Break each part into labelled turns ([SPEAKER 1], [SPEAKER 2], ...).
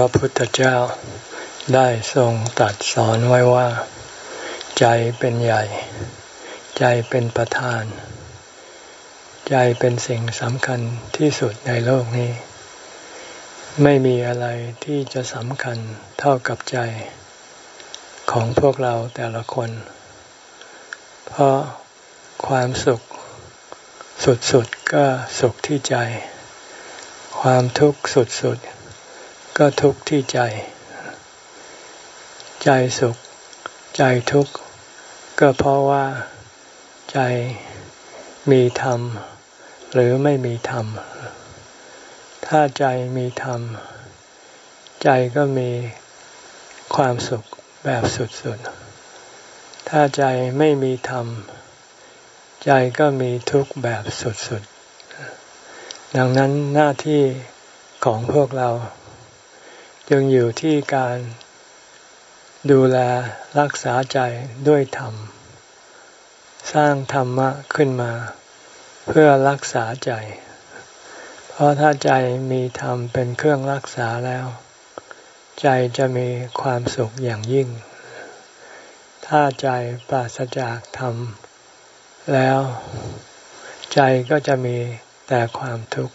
[SPEAKER 1] ระพุทธเจ้าได้ทรงตรัสสอนไว้ว่า ใจเป็นใหญ่ ใจเป็นประธาน ใจเป็นสิ่งสำคัญที่สุดในโลกนี้ ไม่มีอะไรที่จะสำคัญเท่ากับใจ ของพวกเราแต่ละคน เพราะความสุขสุดๆก็สุขที่ใจ ความทุกข์สุดๆ ก็ทุกข์ที่ใจ ใจสุข ใจทุกข์ ก็เพราะว่าใจมีธรรม หรือไม่มีธรรม ถ้าใจมีธรรม ใจก็มีความสุขแบบสุดๆ ถ้าใจไม่มีธรรม ใจก็มีทุกข์แบบสุดๆ ดังนั้นหน้าที่ของพวกเรา จึงอยู่ที่การดูแลรักษาใจด้วยธรรม สร้างธรรมะขึ้นมา เพื่อรักษาใจ เพราะถ้าใจมีธรรมเป็นเครื่องรักษาแล้ว ใจจะมีความสุขอย่างยิ่ง ถ้าใจปราศจากธรรม แล้วใจก็จะมีแต่ความทุกข์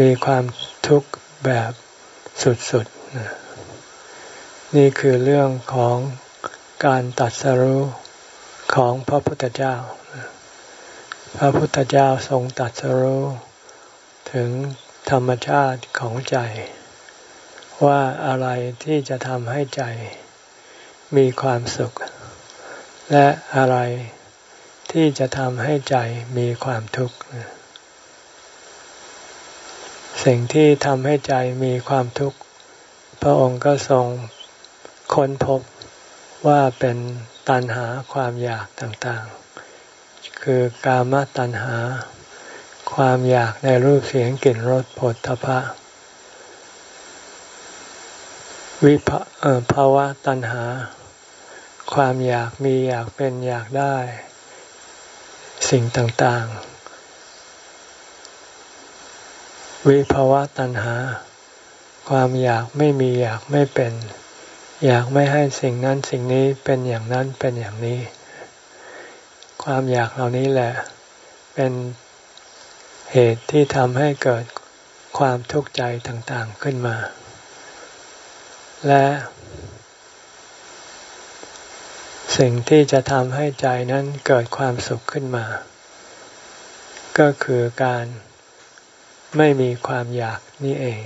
[SPEAKER 1] มีความทุกข์แบบสุดๆ นี่คือเรื่องของการตัดสรู้ของพระพุทธเจ้า พระพุทธเจ้าทรงตัดสรู้ถึงธรรมชาติของใจ ว่าอะไรที่จะทำให้ใจ มีความสุข และอะไรที่จะทำให้ใจมีความทุกข์สิ่งที่ทำให้ใจมีความทุกข์ พระองค์ก็ทรงค้นพบว่าเป็นตัณหาความอยากต่างๆ คือกามตัณหา ความอยากในรูปเสียงกลิ่นรสผลทพะวิภาวะตัณหา ความอยากมีอยากเป็นอยากได้ สิ่งต่างๆ วิภาวะตัณหา ความอยากไม่มีอยากไม่เป็น อยากไม่ให้สิ่งนั้นสิ่งนี้เป็นอย่างนั้นเป็นอย่างนี้ ความอยากเหล่านี้แหละ เป็นเหตุที่ทำให้เกิดความทุกข์ใจต่างๆขึ้นมา และสิ่งที่จะทำให้ใจนั้นเกิดความสุขขึ้นมา ก็คือการไม่มีความอยากนี่เอง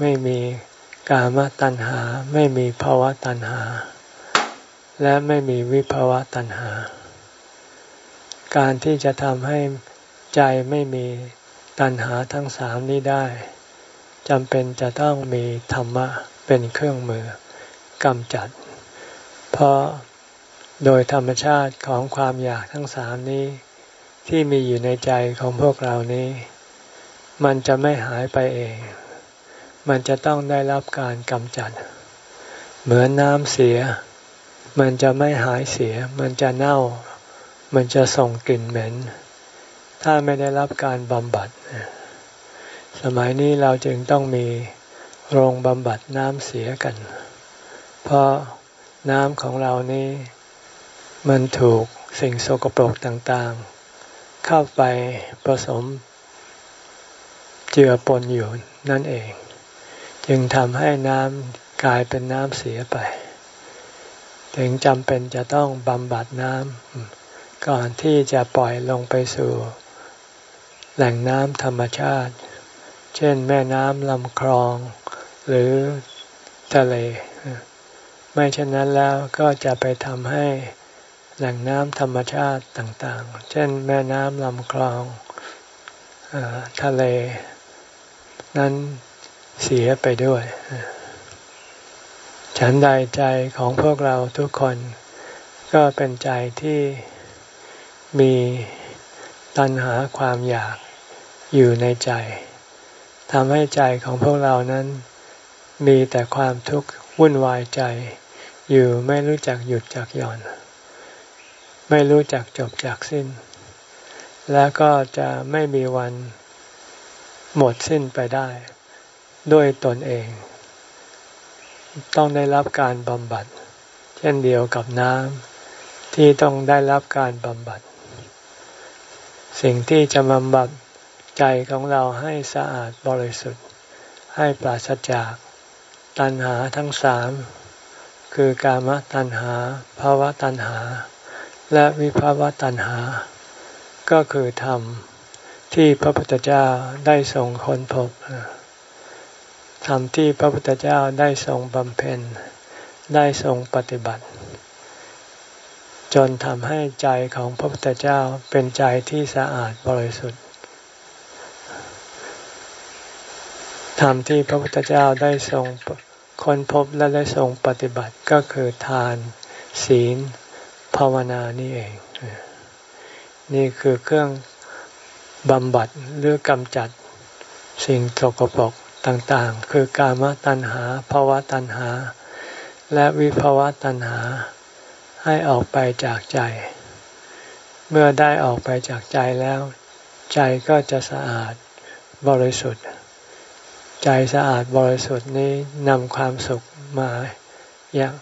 [SPEAKER 1] ไม่มีกามตัณหา ไม่มีภาวะตัณหา และไม่มีวิภาวะตัณหา การที่จะทำให้ใจไม่มีตัณหาทั้งสามนี้ได้จำเป็นจะต้องมีธรรมะเป็นเครื่องมือกำจัด เพราะโดยธรรมชาติของความอยากทั้งสามนี้ ที่มีอยู่ในใจของพวกเรานี้ มันจะไม่หายไปเอง มันจะต้องได้รับการกำจัด เหมือนน้ำเสีย มันจะไม่หายเสีย มันจะเน่า มันจะส่งกลิ่นเหม็น ถ้าไม่ได้รับการบำบัด สมัยนี้เราจึงต้องมีโรงบำบัดน้ำเสียกัน เพราะน้ำของเรานี้ มันถูกสิ่งโสกปรกต่างๆ เข้าไปผสมเจือปนอยู่นั่นเอง จึงทำให้น้ำกลายเป็นน้ำเสียไป ถึงจำเป็นจะต้องบำบัดน้ำก่อนที่จะปล่อยลงไปสู่ แหล่งน้ำธรรมชาติ เช่นแม่น้ำลำคลอง หรือทะเล ไม่เช่นนั้นแล้วก็จะไปทำให้แหล่งน้ำธรรมชาติต่างๆ เช่นแม่น้ำลำคลองอทะเล นั้น เสียไปด้วย ฉันใดใจของพวกเราทุกคน ก็เป็นใจที่มีตัณหาความอยากอยู่ในใจทำให้ใจของพวกเรานั้น มีแต่ความทุกข์วุ่นวายใจ อยู่ไม่รู้จักหยุดจักหย่อน ไม่รู้จักจบจากสิ้น แล้วก็จะไม่มีวันหมดสิ้นไปได้ ด้วยตนเอง ต้องได้รับการบำบัด เช่นเดียวกับน้ำที่ต้องได้รับการบำบัด สิ่งที่จะบำบัดใจของเราให้สะอาดบริสุทธิ์ ให้ปราศจากตัณหาทั้งสาม คือกามตัณหาภาวะตัณหา และวิภาวะตัณหา ก็คือธรรมที่พระพุทธเจ้าได้ทรงค้นพบ ธรรมที่พระพุทธเจ้าได้ทรงบำเพ็ญ ได้ทรงปฏิบัติ จนทำให้ใจของพระพุทธเจ้าเป็นใจที่สะอาดบริสุทธิ์ธรรมที่พระพุทธเจ้าได้ทรงค้นพบและได้ทรงปฏิบัติก็คือทาน ศีล ภาวนานี่เอง นี่คือเครื่องบำบัดหรือกำจัดสิ่งสกปรก ต่างๆ คือกามตัณหาภาวะตัณหา และวิภาวะตัณหา ให้ออกไปจากใจ เมื่อได้ออกไปจากใจแล้ว ใจก็จะสะอาดบริสุทธิ์ ใจสะอาดบริสุทธิ์นี้นำความสุขมาอย่าง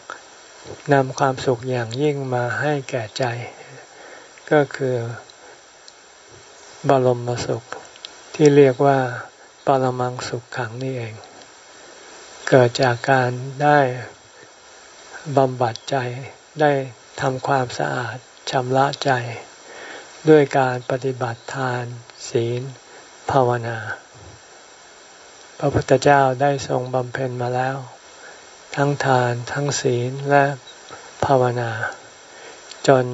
[SPEAKER 1] นำความสุขอย่างยิ่งมาให้แก่ใจ ก็คือบรมสุขที่เรียกว่า ปรมังสุขขังนี่เอง เกิดจากการได้บำบัดใจได้ทำความสะอาดชำระใจ ด้วยการปฏิบัติทาน ศีล ภาวนา พระพุทธเจ้าได้ทรงบำเพ็ญมาแล้ว ทั้งทานทั้งศีลและภาวนา จน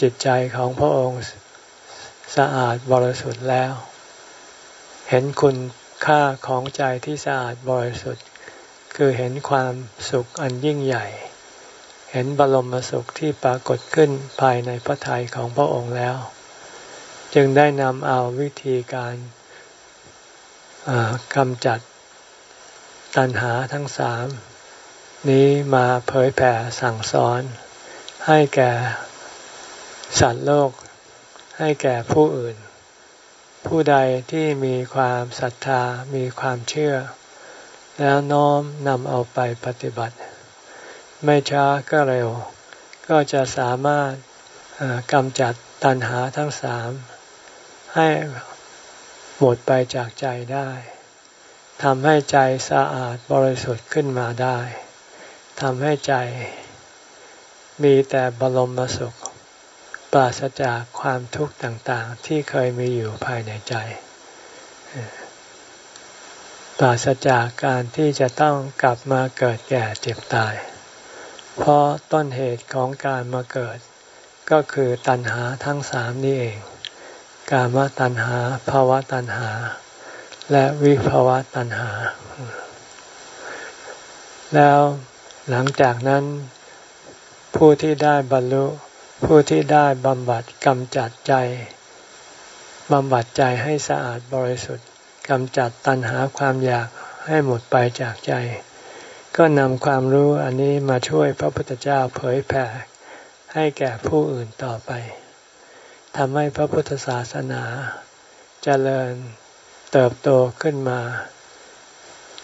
[SPEAKER 1] จิตใจของพระองค์สะอาดบริสุทธิ์แล้ว เห็นคุณค่าของใจที่สะอาดบริสุทธิ์ คือเห็นความสุขอันยิ่งใหญ่ เห็นบรมสุขที่ปรากฏขึ้นภายในพระทัยของพระองค์แล้ว จึงได้นำเอาวิธีการกำจัดตัณหาทั้งสามนี้มาเผยแผ่สั่งสอน ให้แก่สัตว์โลก ให้แก่ผู้อื่น ผู้ใดที่มีความศรัทธามีความเชื่อ แล้วน้อมนำเอาไปปฏิบัติ ไม่ช้าก็เร็ว ก็จะสามารถกำจัดตัณหาทั้งสาม ให้หมดไปจากใจได้ทำให้ใจสะอาดบริสุทธิ์ขึ้นมาได้ทำให้ใจมีแต่บรมสุข ปราศจากความทุกข์ต่างๆ ที่เคยมีอยู่ภายในใจ ปราศจากการที่จะต้องกลับมาเกิดแก่เจ็บตาย เพราะต้นเหตุของการมาเกิด ก็คือตัณหาทั้งสามนี่เอง กามตัณหาภาวะตัณหา และวิภาวะตัณหา แล้วหลังจากนั้นผู้ที่ได้บรรลุ ผู้ที่ได้บำบัดกำจัดใจบำบัดใจให้สะอาดบริสุทธิ์กำจัดตัณหาความอยากให้หมดไปจากใจ ก็นำความรู้อันนี้มาช่วยพระพุทธเจ้าเผยแผ่ ให้แก่ผู้อื่นต่อไปทำให้พระพุทธศาสนาจเจริญเติบโตขึ้นมา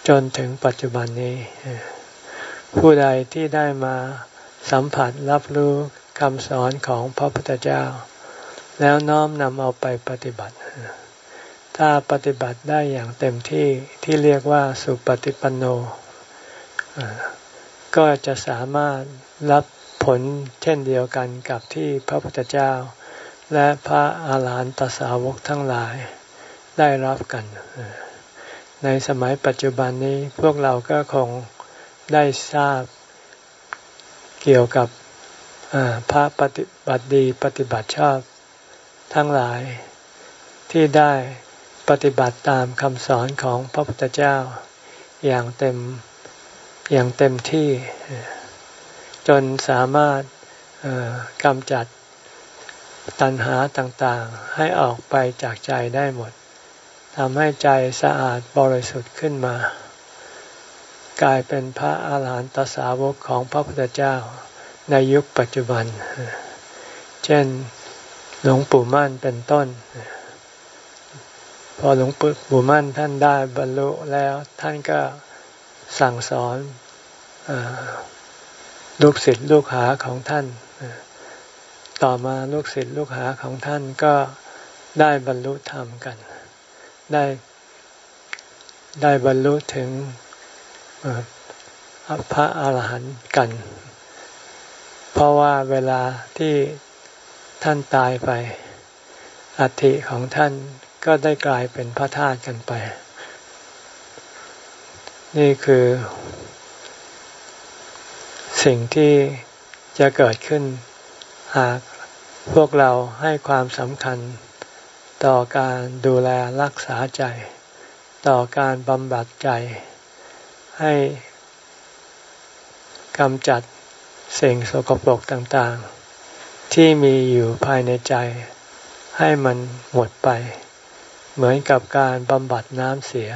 [SPEAKER 1] จนถึงปัจจุบันนี้ ผู้ใดที่ได้มาสัมผัสรับรู้ คำสอนของพระพุทธเจ้า แล้วน้อมนำเอาไปปฏิบัติ ถ้าปฏิบัติได้อย่างเต็มที่ที่เรียกว่าสุปฏิปันโน ก็จะสามารถรับผลเช่นเดียวกันกับที่พระพุทธเจ้า และพระอาหารหันตสาวกทั้งหลายได้รับกัน ในสมัยปัจจุบันนี้พวกเราก็คงได้ทราบเกี่ยวกับ พระปฏิบัติดีปฏิบัติชอบ ทั้งหลายที่ได้ปฏิบัติตามคำสอนของพระพุทธเจ้า อย่างเต็มอย่างเต็มที่ จนสามารถกำจัดตัณหาต่างๆ ให้ออกไปจากใจได้หมดทำให้ใจสะอาดบริสุทธิ์ขึ้นมา กลายเป็นพระอาหารหันตสาวกของพระพุทธเจ้า ในยุคปัจจุบัน เช่นหลวงปู่มั่นเป็นต้น พอหลวงปู่มั่นท่านได้บรรลุแล้วท่านก็สั่งสอนลูกศิษย์ลูกหาของท่าน ต่อมาลูกศิษย์ลูกหาของท่านก็ได้บรรลุธรรมกัน ได้ได้บรรลุถึงพระอาหารหันต์กัน เพราะว่าเวลาที่ท่านตายไป อัฐิของท่านก็ได้กลายเป็นพระธาตุกันไป นี่คือ สิ่งที่จะเกิดขึ้น หากพวกเราให้ความสำคัญ ต่อการดูแลรักษาใจ ต่อการบำบัดใจ ให้กำจัด สิ่งสกปรกต่างๆ ที่มีอยู่ภายในใจ ให้มันหมดไป เหมือนกับการบำบัดน้ำเสีย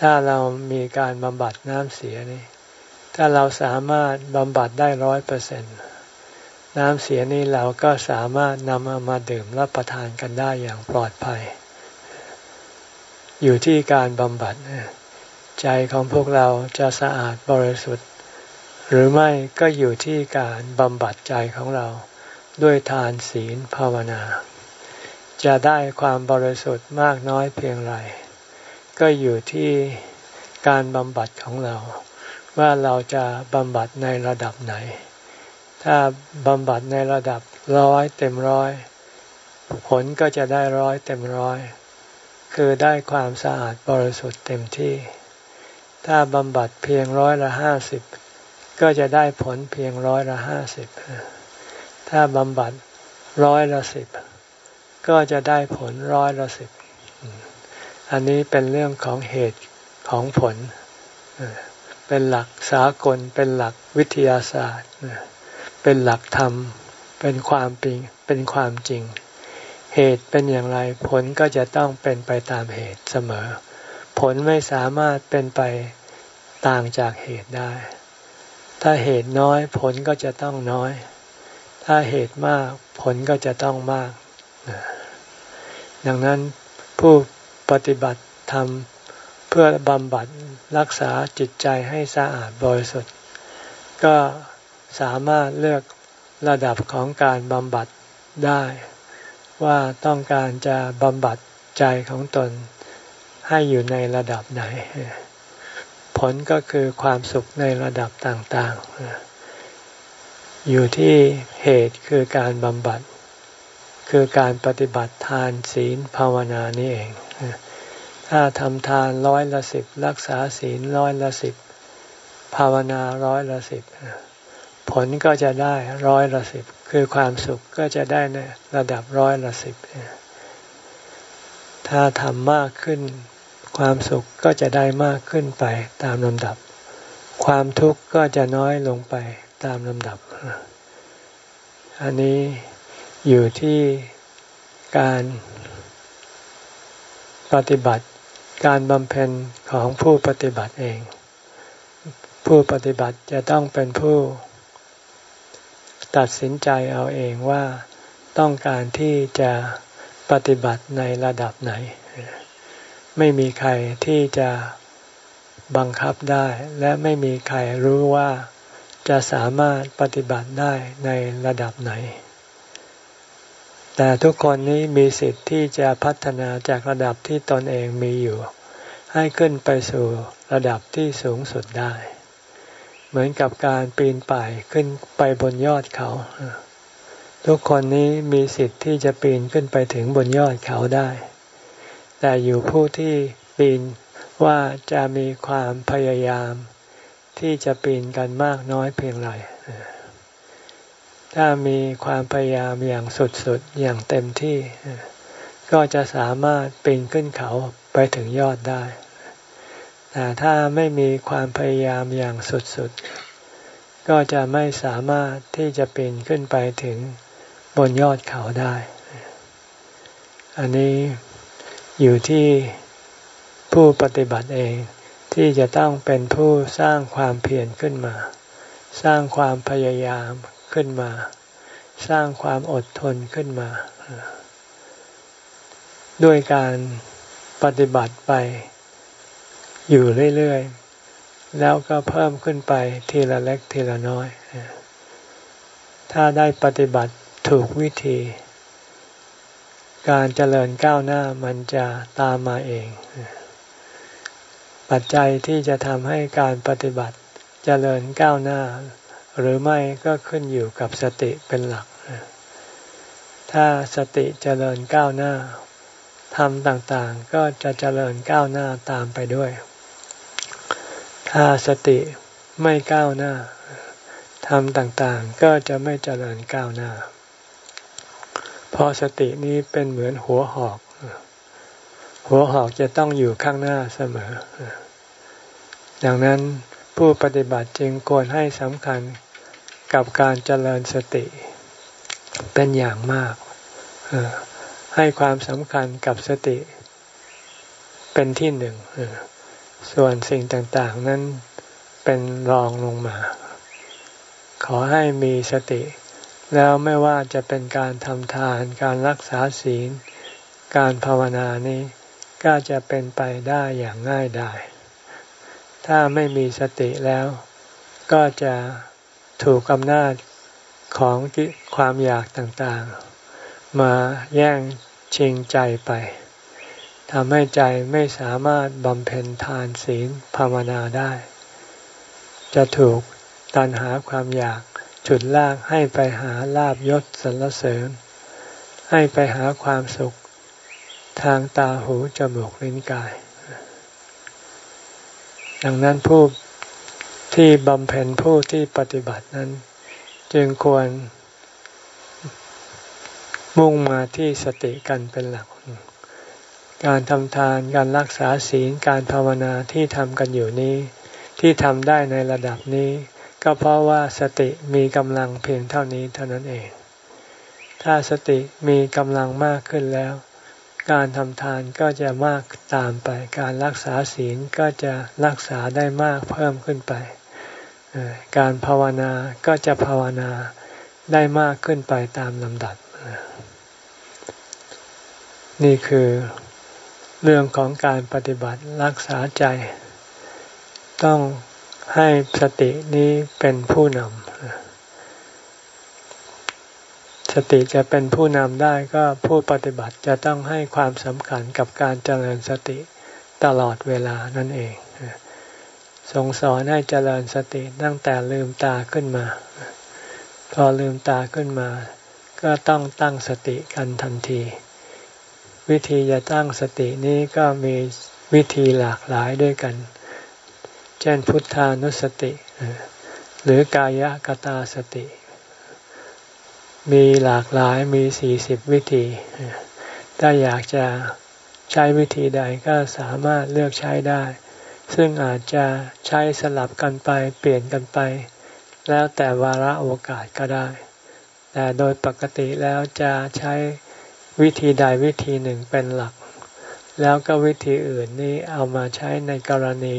[SPEAKER 1] ถ้าเรามีการบำบัดน้ำเสียนี่ถ้าเราสามารถบำบัดได้ร้อยเปอร์เซ็นต์น้ำเสียนี่เราก็สามารถนำเอามาดื่มรับประทานกันได้อย่างปลอดภัย อยู่ที่การบำบัดใจของพวกเราจะสะอาดบริสุทธิ์ หรือไม่ก็อยู่ที่การบำบัดใจของเราด้วยทานศีลภาวนา จะได้ความบริสุทธิ์มากน้อยเพียงไร ก็อยู่ที่การบำบัดของเรา ว่าเราจะบำบัดในระดับไหน ถ้าบำบัดในระดับร้อยเต็มร้อย ผลก็จะได้ร้อยเต็มร้อย คือได้ความสะอาดบริสุทธิ์เต็มที่ ถ้าบำบัดเพียงร้อยละห้าสิบ ก็จะได้ผลเพียงร้อยละห้าสิบ ถ้าบำบัดร้อยละสิบ ก็จะได้ผลร้อยละสิบ อันนี้เป็นเรื่องของเหตุของผล เป็นหลักสากล เป็นหลักวิทยาศาสตร์ เป็นหลักธรรม เป็นความปิง เป็นความจริง เหตุเป็นอย่างไร ผลก็จะต้องเป็นไปตามเหตุเสมอ ผลไม่สามารถเป็นไปต่างจากเหตุได้ ถ้าเหตุน้อยผลก็จะต้องน้อย ถ้าเหตุมากผลก็จะต้องมาก ดังนั้นผู้ปฏิบัติธรรมเพื่อบำบัดรักษาจิตใจให้สะอาดบริสุทธิ์ ก็สามารถเลือกระดับของการบำบัดได้ ว่าต้องการจะบำบัดใจของตนให้อยู่ในระดับไหน ผลก็คือความสุขในระดับต่างๆ อยู่ที่เหตุคือการบำบัด คือการปฏิบัติทานศีลภาวนานี่เอง ถ้าทำทานร้อยละสิบรักษาศีลร้อยละสิบภาวนาร้อยละสิบผลก็จะได้ร้อยละสิบคือความสุขก็จะได้ในระดับร้อยละสิบถ้าทำมากขึ้น ความสุขก็จะได้มากขึ้นไปตามลำดับ ความทุกข์ก็จะน้อยลงไปตามลำดับ อันนี้อยู่ที่การปฏิบัติ การบำเพ็ญของผู้ปฏิบัติเอง ผู้ปฏิบัติจะต้องเป็นผู้ ตัดสินใจเอาเองว่าต้องการที่จะปฏิบัติในระดับไหน ไม่มีใครที่จะบังคับได้ และไม่มีใครรู้ว่าจะสามารถปฏิบัติได้ในระดับไหน แต่ทุกคนนี้มีสิทธิ์ที่จะพัฒนาจากระดับที่ตนเองมีอยู่ ให้ขึ้นไปสู่ระดับที่สูงสุดได้ เหมือนกับการปีนป่ายขึ้นไปบนยอดเขา ทุกคนนี้มีสิทธิ์ที่จะปีนขึ้นไปถึงบนยอดเขาได้ แต่อยู่ผู้ที่ปีนว่าจะมีความพยายาม ที่จะปีนกันมากน้อยเพียงไรถ้ามีความพยายามอย่างสุดๆอย่างเต็มที่ ก็จะสามารถปีนขึ้นเขาไปถึงยอดได้ แต่ถ้าไม่มีความพยายามอย่างสุดๆ ก็จะไม่สามารถที่จะปีนขึ้นไปถึงบนยอดเขาได้ อันนี้ อยู่ที่ผู้ปฏิบัติเองที่จะต้องเป็นผู้สร้างความเพียรขึ้นมา สร้างความพยายามขึ้นมา สร้างความอดทนขึ้นมา ด้วยการปฏิบัติไป อยู่เรื่อยๆ แล้วก็เพิ่มขึ้นไปทีละเล็กทีละน้อย ถ้าได้ปฏิบัติถูกวิธี การเจริญก้าวหน้ามันจะตามมาเอง ปัจจัยที่จะทำให้การปฏิบัติเจริญก้าวหน้า หรือไม่ก็ขึ้นอยู่กับสติเป็นหลัก ถ้าสติเจริญก้าวหน้าทำต่างๆก็จะเจริญก้าวหน้าตามไปด้วย ถ้าสติไม่ก้าวหน้าทำต่างๆก็จะไม่เจริญก้าวหน้า เพราะสตินี้เป็นเหมือนหัวหอก หัวหอกจะต้องอยู่ข้างหน้าเสมอ ดังนั้นผู้ปฏิบัติจึงควรให้สำคัญกับการเจริญสติเป็นอย่างมาก ให้ความสำคัญกับสติเป็นที่หนึ่ง ส่วนสิ่งต่างๆนั้นเป็นรองลงมา ขอให้มีสติ แล้วไม่ว่าจะเป็นการทำทานการรักษาศีล การภาวนานี้ก็จะเป็นไปได้อย่างง่ายดาย ถ้าไม่มีสติแล้ว ก็จะถูกอำนาจของความอยากต่างๆ มาแย่งชิงใจไปทำให้ใจไม่สามารถบำเพ็ญทานศีลภาวนาได้ จะถูกตันหาความอยาก ฉุดลากให้ไปหาลาบยศสรรเสริญ ให้ไปหาความสุข ทางตาหูจมูกลิ้นกาย ดังนั้นผู้ที่บำเพ็ญผู้ที่ปฏิบัตินั้น จึงควร มุ่งมาที่สติกันเป็นหลัก การทำทานการรักษาศีลการภาวนาที่ทำกันอยู่นี้ ที่ทำได้ในระดับนี้ ก็เพราะว่าสติมีกำลังเพียงเท่านี้เท่านั้นเอง ถ้าสติมีกำลังมากขึ้นแล้ว การทำทานก็จะมากตามไป การรักษาศีลก็จะรักษาได้มากเพิ่มขึ้นไป การภาวนาก็จะภาวนาได้มากขึ้นไปตามลำดับ นี่คือเรื่องของการปฏิบัติรักษาใจ ต้อง ให้สตินี้เป็นผู้นำ สติจะเป็นผู้นำได้ก็ผู้ปฏิบัติจะต้องให้ความสำคัญกับการเจริญสติตลอดเวลานั่นเองทรงสอนให้เจริญสติตั้งแต่ลืมตาขึ้นมา พอลืมตาขึ้นมา ก็ต้องตั้งสติกันทันที วิธีจะตั้งสตินี้ก็มีวิธีหลากหลายด้วยกัน เช่นพุทธานุสติ หรือกายกตาสติ มีหลากหลายมีสี่สิบวิธี ถ้าอยากจะใช้วิธีใดก็สามารถเลือกใช้ได้ ซึ่งอาจจะใช้สลับกันไปเปลี่ยนกันไป แล้วแต่วาระโอกาสก็ได้ แต่โดยปกติแล้วจะใช้วิธีใดวิธีหนึ่งเป็นหลัก แล้วก็วิธีอื่นนี้เอามาใช้ในกรณี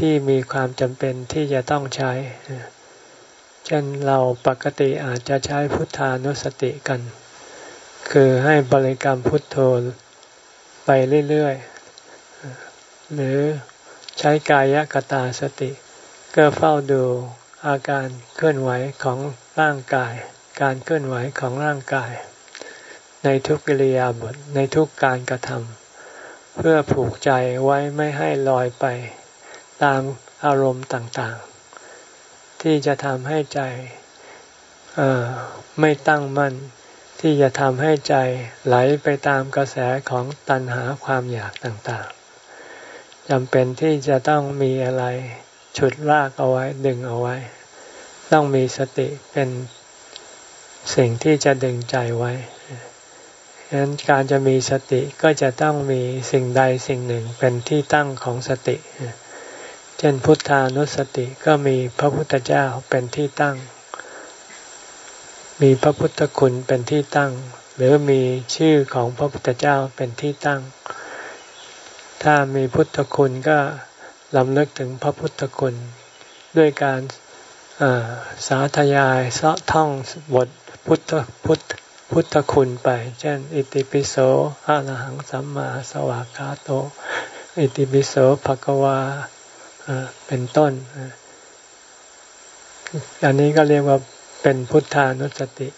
[SPEAKER 1] ที่มีความจำเป็นที่จะต้องใช้ เช่นเราปกติอาจจะใช้พุทธานุสติกัน คือให้บริกรรมพุทโธไปเรื่อยๆ หรือใช้กายกตาสติ ก็เฝ้าดูอาการเคลื่อนไหวของร่างกาย การเคลื่อนไหวของร่างกาย ในทุกกิริยาบทในทุกการกระทำเพื่อผูกใจไว้ไม่ให้ลอยไป ตามอารมณ์ต่างๆ ที่จะทำให้ใจไม่ตั้งมั่น ที่จะทำให้ใจไหลไปตามกระแสของตัณหาความอยากต่างๆจำเป็นที่จะต้องมีอะไรฉุดลากเอาไว้ดึงเอาไว้ ต้องมีสติเป็นสิ่งที่จะดึงใจไว้ฉะนั้นการจะมีสติก็จะต้องมีสิ่งใดสิ่งหนึ่งเป็นที่ตั้งของสติเช่นพุทธานุสติก็มีพระพุทธเจ้าเป็นที่ตั้ง มีพระพุทธคุณเป็นที่ตั้ง หรือมีชื่อของพระพุทธเจ้าเป็นที่ตั้ง ถ้ามีพุทธคุณก็ลำลึกถึงพระพุทธคุณ ด้วยการสาธยายสะท่องบทพุทธพุทธพุทธคุณไป เช่น อิติปิโสอะระหังสัมมาสวากาโต อิติปิโสภะกวา เป็นต้นอันนี้ก็เรียกว่าเป็นพุทธานุสติ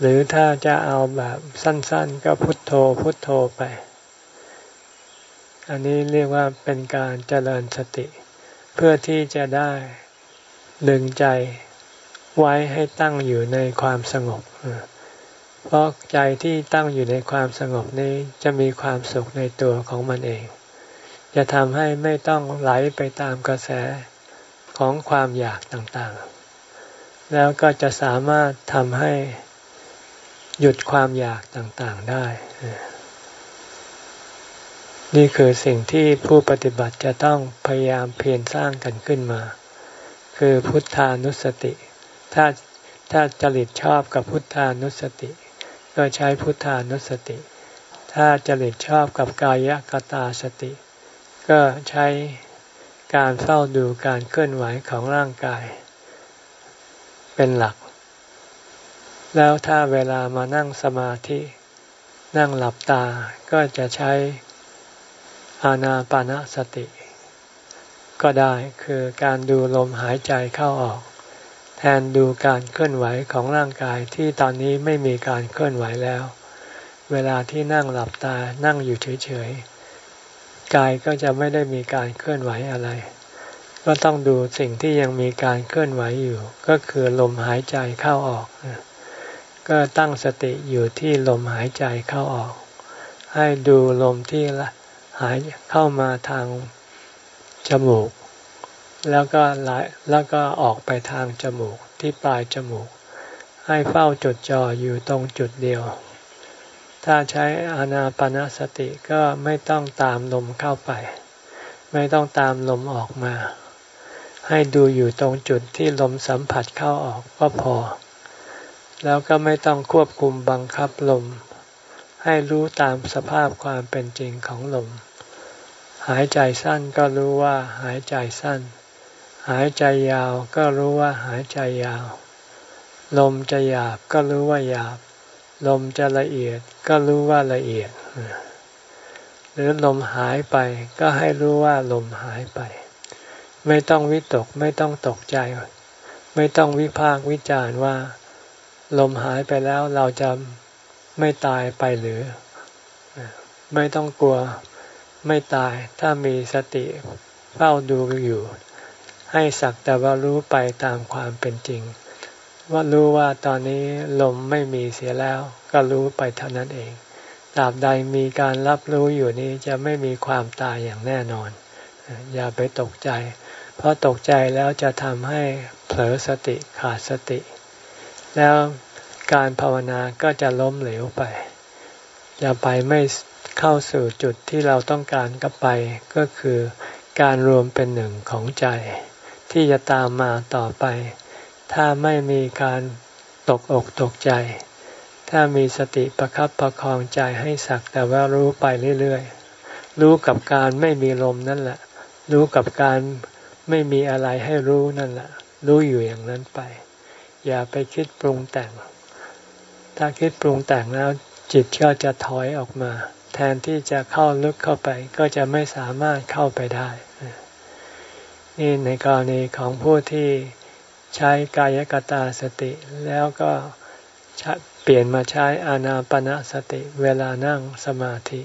[SPEAKER 1] หรือถ้าจะเอาแบบสั้น ๆ ก็พุทโธพุทโธไป อันนี้เรียกว่าเป็นการเจริญสติ เพื่อที่จะได้ดึงใจไว้ให้ตั้งอยู่ในความสงบ เพราะใจที่ตั้งอยู่ในความสงบนี้จะมีความสุขในตัวของมันเอง จะทำให้ไม่ต้องไหลไปตามกระแสของความอยากต่างๆ แล้วก็จะสามารถทำให้หยุดความอยากต่างๆได้ นี่คือสิ่งที่ผู้ปฏิบัติจะต้องพยายามเพียรสร้างกันขึ้นมา คือพุทธานุสติ ถ้าถ้าจริตชอบกับพุทธานุสติ ก็ใช้พุทธานุสติ ถ้าจริตชอบกับกายกตาสติ ก็ใช้การเฝ้าดูการเคลื่อนไหวของร่างกาย เป็นหลัก แล้วถ้าเวลามานั่งสมาธิ นั่งหลับตาก็จะใช้อานาปานาสติ ก็ได้คือการดูลมหายใจเข้าออก แทนดูการเคลื่อนไหวของร่างกายที่ตอนนี้ไม่มีการเคลื่อนไหวแล้ว เวลาที่นั่งหลับตานั่งอยู่เฉยๆ กายก็จะไม่ได้มีการเคลื่อนไหวอะไร ก็ต้องดูสิ่งที่ยังมีการเคลื่อนไหวอยู่ ก็คือลมหายใจเข้าออก ก็ตั้งสติอยู่ที่ลมหายใจเข้าออก ให้ดูลมที่หายเข้ามาทางจมูก แล้วก็ไหลแล้วก็ออกไปทางจมูกที่ปลายจมูก ให้เฝ้าจดจ่ออยู่ตรงจุดเดียว ถ้าใช้อานาปนาสติก็ไม่ต้องตามลมเข้าไป ไม่ต้องตามลมออกมา ให้ดูอยู่ตรงจุดที่ลมสัมผัสเข้าออกก็พอ แล้วก็ไม่ต้องควบคุมบังคับลม ให้รู้ตามสภาพความเป็นจริงของลม หายใจสั้นก็รู้ว่าหายใจสั้น หายใจยาวก็รู้ว่าหายใจยาว ลมจะหยาบก็รู้ว่าหยาบ ลมจะละเอียดก็รู้ว่าละเอียด หรือลมหายไปก็ให้รู้ว่าลมหายไป ไม่ต้องวิตกไม่ต้องตกใจ ไม่ต้องวิพากวิจารว่า ลมหายไปแล้วเราจะไม่ตายไปหรือ ไม่ต้องกลัวไม่ตายถ้ามีสติเฝ้าดูอยู่ ให้สักแต่ว่ารู้ไปตามความเป็นจริง ว่ารู้ว่าตอนนี้ลมไม่มีเสียแล้ว ก็รู้ไปเท่านั้นเองตราบใดมีการรับรู้อยู่นี้จะไม่มีความตายอย่างแน่นอน อย่าไปตกใจ เพราะตกใจแล้วจะทำให้เผลอสติขาดสติ แล้วการภาวนาก็จะล้มเหลวไปอย่าไปไม่เข้าสู่จุดที่เราต้องการก็ไป ก็คือการรวมเป็นหนึ่งของใจ ที่จะตามมาต่อไป ถ้าไม่มีการตกอกตกใจ ถ้ามีสติประครับประคองใจให้สักแต่ว่ารู้ไปเรื่อยๆ รู้กับการไม่มีลมนั่นแหละ รู้กับการไม่มีอะไรให้รู้นั่นแหละ รู้อยู่อย่างนั้นไป อย่าไปคิดปรุงแต่ง ถ้าคิดปรุงแต่งแล้วจิตก็จะถอยออกมา แทนที่จะเข้าลึกเข้าไปก็จะไม่สามารถเข้าไปได้ นี่ในกรณีของผู้ที่ ใช้กายกตาสติแล้วก็เปลี่ยนมาใช้อานาปนาสติเวลานั่งสมาธิ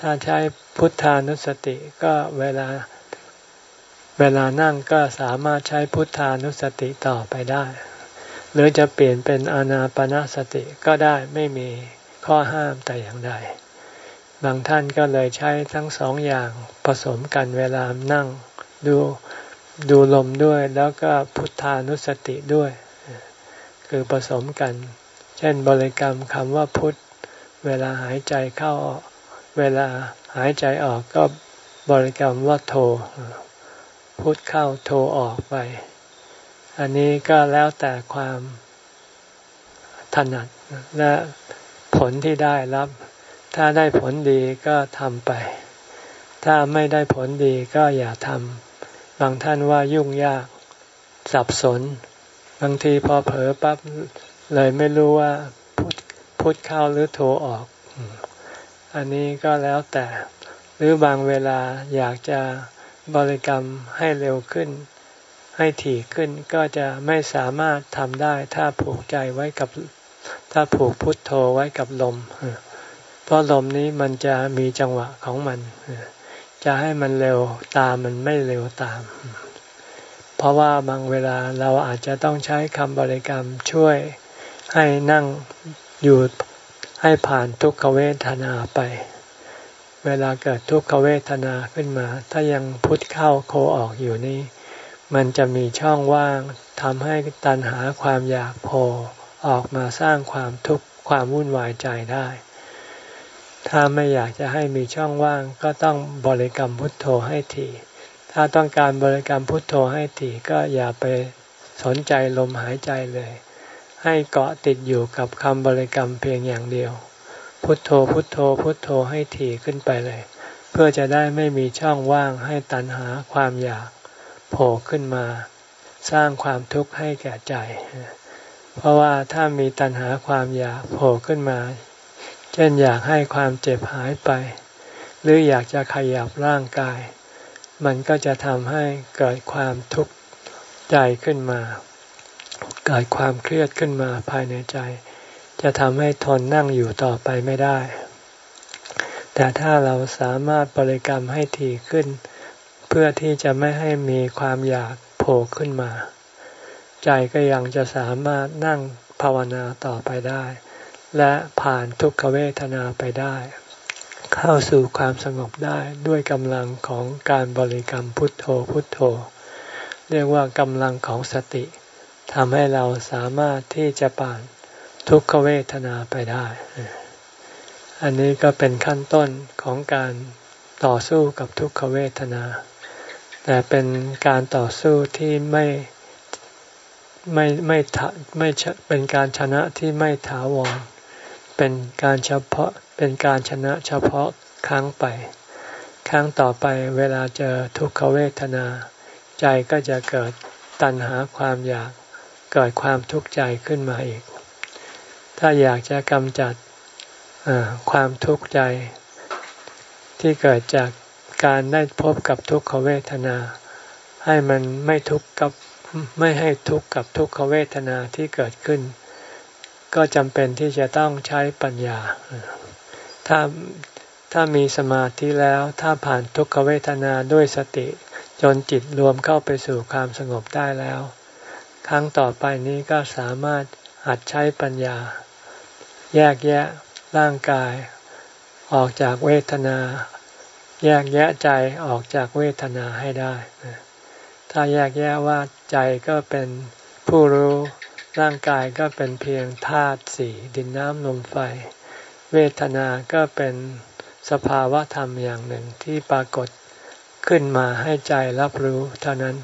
[SPEAKER 1] ถ้าใช้พุทธานุสติก็เวลาเวลานั่งก็สามารถใช้พุทธานุสติต่อไปได้ หรือจะเปลี่ยนเป็นอานาปนาสติก็ได้ไม่มีข้อห้ามแต่อย่างใด บางท่านก็เลยใช้ทั้งสองอย่างผสมกันเวลานั่งดู ดูลมด้วยแล้วก็พุทธานุสติด้วย คือผสมกัน เช่นบริกรรมคำว่าพุทธเวลาหายใจเข้าออก เวลาหายใจออกก็บริกรรมว่าโทพุทธเข้าโทออกไป อันนี้ก็แล้วแต่ความถนัดและผลที่ได้รับ ถ้าได้ผลดีก็ทำไป ถ้าไม่ได้ผลดีก็อย่าทำ บางท่านว่ายุ่งยาก สับสน บางทีพอเผลอปั๊บเลยไม่รู้ว่าพุทพุทเข้าหรือโทออก อันนี้ก็แล้วแต่ หรือบางเวลาอยากจะบริกรรมให้เร็วขึ้น ให้ถี่ขึ้นก็จะไม่สามารถทำได้ถ้าผูกใจไว้กับ ถ้าผูกพุทโธไว้กับลม เพราะลมนี้มันจะมีจังหวะของมัน จะให้มันเร็วตามมันไม่เร็วตาม เพราะว่าบางเวลาเราอาจจะต้องใช้คำบริกรรมช่วยให้นั่งอยู่ให้ผ่านทุกขเวทนาไป เวลาเกิดทุกขเวทนาขึ้นมา ถ้ายังพุทเข้าโคออกอยู่นี่ มันจะมีช่องว่างทำให้ตันหาความอยากโผล่ออกมาสร้างความทุกข์ความวุ่นวายใจได้ ถ้าไม่อยากจะให้มีช่องว่างก็ต้องบริกรรมพุทโธให้ถี่ถ้าต้องการบริกรรมพุทโธให้ถี่ก็อย่าไปสนใจลมหายใจเลย ให้เกาะติดอยู่กับคำบริกรรมเพียงอย่างเดียว พุทโธพุทโธพุทโธให้ถี่ขึ้นไปเลย เพื่อจะได้ไม่มีช่องว่างให้ตัณหาความอยากโผล่ขึ้นมา สร้างความทุกข์ให้แก่ใจ เพราะว่าถ้ามีตัณหาความอยากโผล่ขึ้นมา เช่นอยากให้ความเจ็บหายไป หรืออยากจะขยับร่างกาย มันก็จะทำให้เกิดความทุกข์ใจขึ้นมา เกิดความเครียดขึ้นมาภายในใจ จะทำให้ทนนั่งอยู่ต่อไปไม่ได้ แต่ถ้าเราสามารถบริกรรมให้ถี่ขึ้น เพื่อที่จะไม่ให้มีความอยากโผล่ขึ้นมา ใจก็ยังจะสามารถนั่งภาวนาต่อไปได้ และผ่านทุกขเวทนาไปได้ เข้าสู่ความสงบได้ด้วยกำลังของการบริกรรมพุทโธพุทโธ เรียกว่ากำลังของสติทำให้เราสามารถที่จะผ่านทุกขเวทนาไปได้ อันนี้ก็เป็นขั้นต้นของการต่อสู้กับทุกขเวทนา แต่เป็นการต่อสู้ที่ไม่ไม่ไม่ไม่เป็นการชนะที่ไม่ถาวร เป็นการเฉพาะเป็นการชนะเฉพาะครั้งไป ครั้งต่อไปเวลาเจอทุกขเวทนา ใจก็จะเกิดตัณหาความอยากเกิดความทุกข์ใจขึ้นมาอีก ถ้าอยากจะกำจัดความทุกข์ใจ ที่เกิดจากการได้พบกับทุกขเวทนา ให้มันไม่ทุกข์กับไม่ให้ทุกข์กับทุกขเวทนาที่เกิดขึ้น ก็จำเป็นที่จะต้องใช้ปัญญา ถ้าถ้ามีสมาธิแล้วถ้าผ่านทุกขเวทนาด้วยสติ จนจิตรวมเข้าไปสู่ความสงบได้แล้ว ครั้งต่อไปนี้ก็สามารถหัดใช้ปัญญา แยกแยะร่างกาย ออกจากเวทนา แยกแยะใจออกจากเวทนาให้ได้ ถ้าแยกแยะว่าใจก็เป็นผู้รู้ ร่างกายก็เป็นเพียงธาตุสี่ดินน้ำลมไฟ เวทนาก็เป็นสภาวะธรรมอย่างหนึ่งที่ปรากฏขึ้นมาให้ใจรับรู้เท่านั้น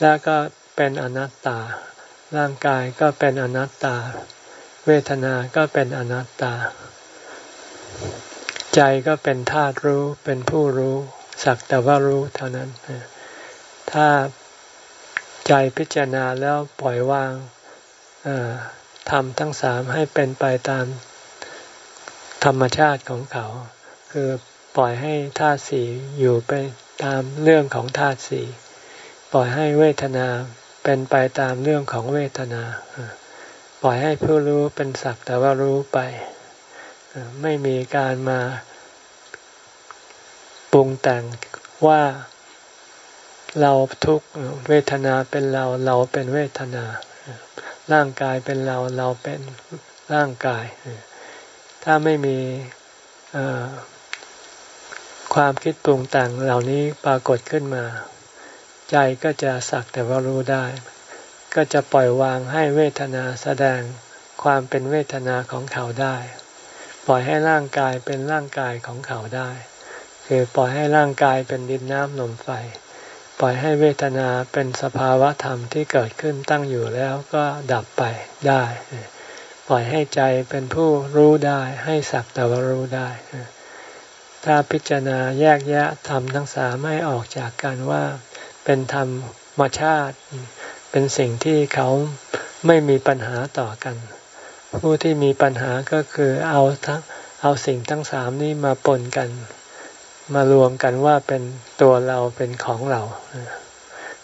[SPEAKER 1] แล้วก็เป็นอนัตตา ร่างกายก็เป็นอนัตตา เวทนาก็เป็นอนัตตา ใจก็เป็นธาตุรู้เป็นผู้รู้ สักแต่ว่ารู้เท่านั้น ถ้า ใจพิจารณาแล้วปล่อยวางทำทั้งสามให้เป็นไปตามธรรมชาติของเขา คือปล่อยให้ธาตุสี่อยู่ไปตามเรื่องของธาตุสี่ปล่อยให้เวทนาเป็นไปตามเรื่องของเวทนา ปล่อยให้ผู้รู้เป็นสักแต่ว่ารู้ไป ไม่มีการมาปรุงแต่งว่า เราทุกเวทนาเป็นเราเราเป็นเวทนา ร่างกายเป็นเราเราเป็นร่างกาย ถ้าไม่มีความคิดปรุงแต่งเหล่านี้ปรากฏขึ้นมา ใจก็จะสักแต่ว่ารู้ได้ ก็จะปล่อยวางให้เวทนาแสดงความเป็นเวทนาของเขาได้ ปล่อยให้ร่างกายเป็นร่างกายของเขาได้ คือปล่อยให้ร่างกายเป็นดินน้ำลมไฟ ปล่อยให้เวทนาเป็นสภาวะธรรมที่เกิดขึ้นตั้งอยู่แล้วก็ดับไปได้ ปล่อยให้ใจเป็นผู้รู้ได้ให้สักแต่ว่ารู้ได้ ถ้าพิจารณาแยกแยะธรรมทั้งสามไม่ออกจากกันว่า เป็นธรรมชาติ เป็นสิ่งที่เขาไม่มีปัญหาต่อกัน ผู้ที่มีปัญหาก็คือเอาทั้งเอาสิ่งทั้งสามนี้มาปนกัน มารวมกันว่าเป็นตัวเราเป็นของเรา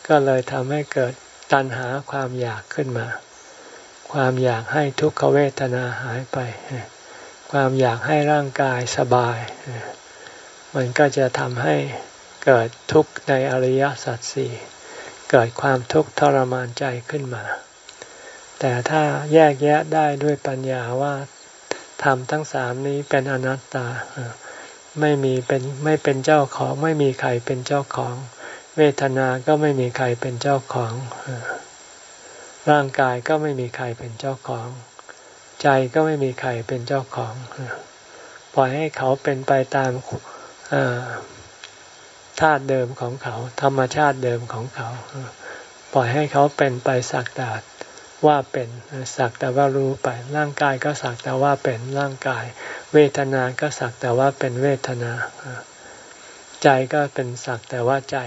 [SPEAKER 1] ก็เลยทำให้เกิดตัณหาความอยากขึ้นมา ความอยากให้ทุกขเวทนาหายไป ความอยากให้ร่างกายสบาย มันก็จะทำให้เกิดทุกข์ในอริยสัจสี่เกิดความทุกข์ทรมานใจขึ้นมา แต่ถ้าแยกแยะได้ด้วยปัญญาว่าธรรมทั้งสามนี้เป็นอนัตตา ไม่มีเป็นไม่เป็นเจ้าของ ไม่มีใครเป็นเจ้าของ เวทนาก็ไม่มีใครเป็นเจ้าของ ร่างกายก็ไม่มีใครเป็นเจ้าของ ใจก็ไม่มีใครเป็นเจ้าของปล่อยให้เขาเป็นไปตามธาตุเดิมของเขา ธรรมชาติเดิมของเขา ปล่อยให้เขาเป็นไปสักแต่ ว่าเป็นสักแต่ว่ารู้ไป ร่างกายก็สักแต่ว่าเป็นร่างกาย เวทนาก็สักแต่ว่าเป็นเวทนา ใจก็เป็นสักแต่ว่าใจ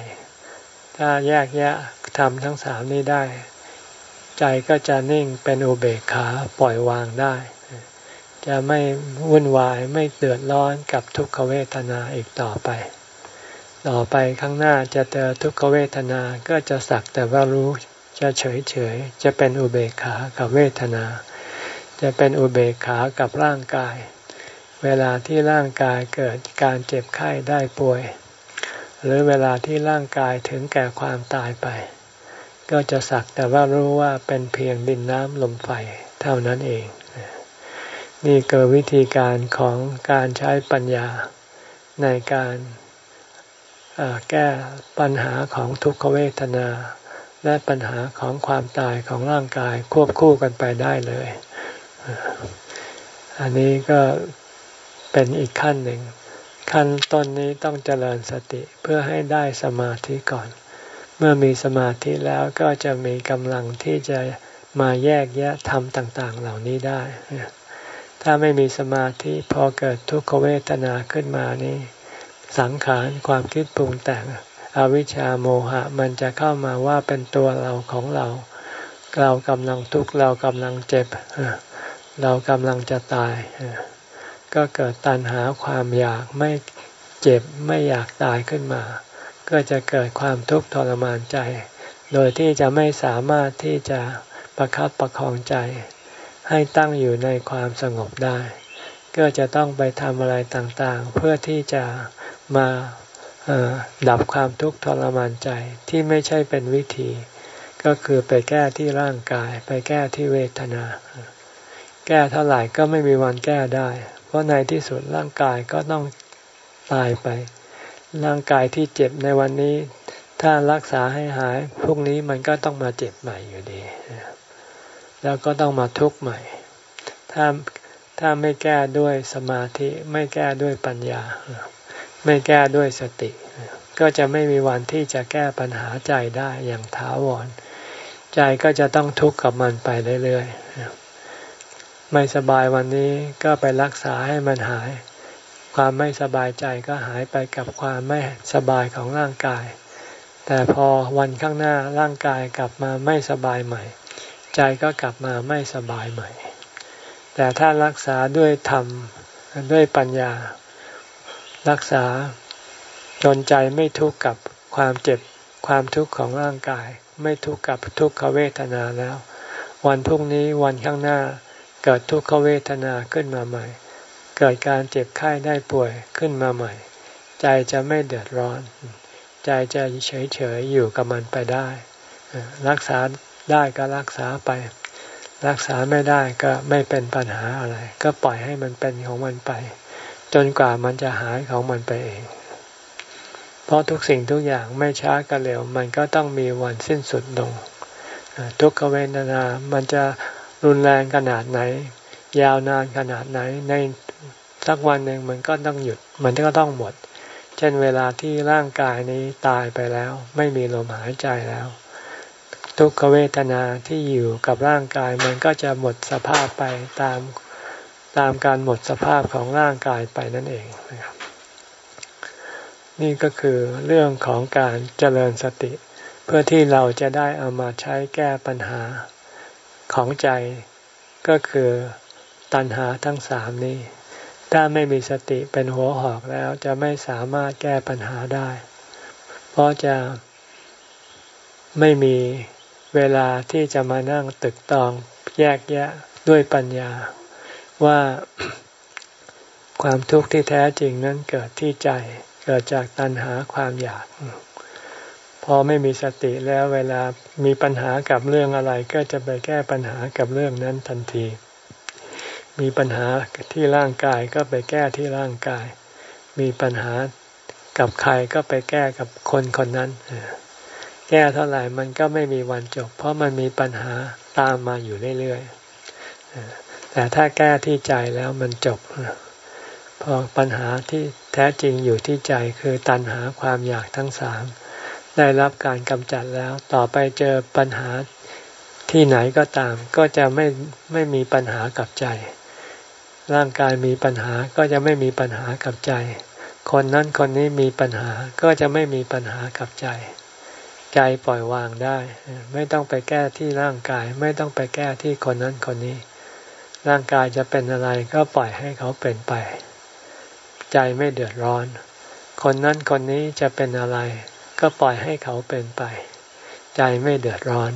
[SPEAKER 1] ถ้าแยกแยะทำทั้งสามนี้ได้ ใจก็จะนิ่งเป็นอุเบกขาปล่อยวางได้ จะไม่วุ่นวายไม่เดือดร้อนกับทุกขเวทนาอีกต่อไป ต่อไปข้างหน้าจะเจอทุกขเวทนาก็จะสักแต่ว่ารู้ จะเฉยเฉยจะเป็นอุเบกขากับเวทนา จะเป็นอุเบกขากับร่างกาย เวลาที่ร่างกายเกิดการเจ็บไข้ได้ป่วย หรือเวลาที่ร่างกายถึงแก่ความตายไป ก็จะสักแต่ว่ารู้ว่าเป็นเพียงดินน้ำลมไฟเท่านั้นเอง นี่คือวิธีการของการใช้ปัญญาในการแก้ปัญหาของทุกขเวทนา และปัญหาของความตายของร่างกายควบคู่กันไปได้เลย อันนี้ก็เป็นอีกขั้นหนึ่ง ขั้นต้นนี้ต้องเจริญสติเพื่อให้ได้สมาธิก่อน เมื่อมีสมาธิแล้วก็จะมีกำลังที่จะมาแยกแยะธรรมต่าง ๆ เหล่านี้ได้ ถ้าไม่มีสมาธิพอเกิดทุกขเวทนาขึ้นมานี้ สังขารความคิดปรุงแต่ง อวิชชาโมหะ มันจะเข้ามาว่าเป็นตัวเราของเรา เรากำลังทุกข์เรากำลังเจ็บ เรากำลังจะตาย ก็เกิดตัณหาความอยากไม่เจ็บไม่อยากตายขึ้นมา ก็จะเกิดความทุกข์ทรมานใจ โดยที่จะไม่สามารถที่จะประคับประคองใจ ให้ตั้งอยู่ในความสงบได้ ก็จะต้องไปทำอะไรต่างๆ เพื่อที่จะมา ดับความทุกข์ทรมานใจที่ไม่ใช่เป็นวิธี ก็คือไปแก้ที่ร่างกาย ไปแก้ที่เวทนา แก้เท่าไหร่ก็ไม่มีวันแก้ได้ เพราะในที่สุดร่างกายก็ต้องตายไป ร่างกายที่เจ็บในวันนี้ ถ้ารักษาให้หายพรุ่งนี้มันก็ต้องมาเจ็บใหม่อยู่ดี แล้วก็ต้องมาทุกข์ใหม่ ถ้าถ้าไม่แก้ด้วยสมาธิไม่แก้ด้วยปัญญา ไม่แก้ด้วยสติ ก็จะไม่มีวันที่จะแก้ปัญหาใจได้อย่างถาวร ใจก็จะต้องทุกข์กับมันไปเรื่อยๆไม่สบายวันนี้ก็ไปรักษาให้มันหาย ความไม่สบายใจก็หายไปกับความไม่สบายของร่างกาย แต่พอวันข้างหน้าร่างกายกลับมาไม่สบายใหม่ ใจก็กลับมาไม่สบายใหม่ แต่ถ้ารักษาด้วยธรรมด้วยปัญญา รักษาจนใจไม่ทุกข์กับความเจ็บความทุกข์ของร่างกาย ไม่ทุกข์กับทุกขเวทนาแล้ว วันพรุ่งนี้วันข้างหน้า เกิดทุกขเวทนาขึ้นมาใหม่ เกิดการเจ็บไข้ได้ป่วยขึ้นมาใหม่ ใจจะไม่เดือดร้อน ใจจะเฉยเฉยอยู่กับมันไปได้ รักษาได้ก็รักษาไป รักษาไม่ได้ก็ไม่เป็นปัญหาอะไร ก็ปล่อยให้มันเป็นของมันไป จนกว่ามันจะหายของมันไปเอง เพราะทุกสิ่งทุกอย่างไม่ช้าก็เร็ว มันก็ต้องมีวันสิ้นสุดลง ทุกขเวทนา มันจะรุนแรงขนาดไหน ยาวนานขนาดไหน ในสักวันหนึ่งมันก็ต้องหยุด มันก็ต้องหมด เช่นเวลาที่ร่างกายนี้ตายไปแล้ว ไม่มีลมหายใจแล้ว ทุกขเวทนาที่อยู่กับร่างกายมันก็จะหมดสภาพไปตาม ตามการหมดสภาพของร่างกายไปนั่นเองนะครับ นี่ก็คือเรื่องของการเจริญสติ เพื่อที่เราจะได้เอามาใช้แก้ปัญหาของใจก็คือตัณหาทั้งสามนี้ ถ้าไม่มีสติเป็นหัวหอกแล้วจะไม่สามารถแก้ปัญหาได้ เพราะจะไม่มีเวลาที่จะมานั่งตึกตองแยกแยะด้วยปัญญา ว่าความทุกข์ที่แท้จริงนั้นเกิดที่ใจเกิดจากตัณหาความอยาก พอไม่มีสติแล้วเวลามีปัญหากับเรื่องอะไร ก็จะไปแก้ปัญหากับเรื่องนั้นทันที มีปัญหาที่ร่างกายก็ไปแก้ที่ร่างกาย มีปัญหากับใครก็ไปแก้กับคนคนนั้น แก้เท่าไหร่มันก็ไม่มีวันจบ เพราะมันมีปัญหาตามมาอยู่เรื่อยๆ แต่ถ้าแก้ที่ใจแล้วมันจบ พอปัญหาที่แท้จริงอยู่ที่ใจคือตัณหาความอยากทั้งสามได้รับการกำจัดแล้ว ต่อไปเจอปัญหาที่ไหนก็ตาม ก็จะไม่ไม่มีปัญหากับใจ ร่างกายมีปัญหาก็จะไม่มีปัญหากับใจ คนนั้นคนนี้มีปัญหาก็จะไม่มีปัญหากับใจ ใจปล่อยวางได้ ไม่ต้องไปแก้ที่ร่างกาย ไม่ต้องไปแก้ที่คนนั้นคนนี้ ร่างกายจะเป็นอะไรก็ปล่อยให้เขาเป็นไป ใจไม่เดือดร้อน คนนั้นคนนี้จะเป็นอะไร ก็ปล่อยให้เขาเป็นไป ใจไม่เดือดร้อน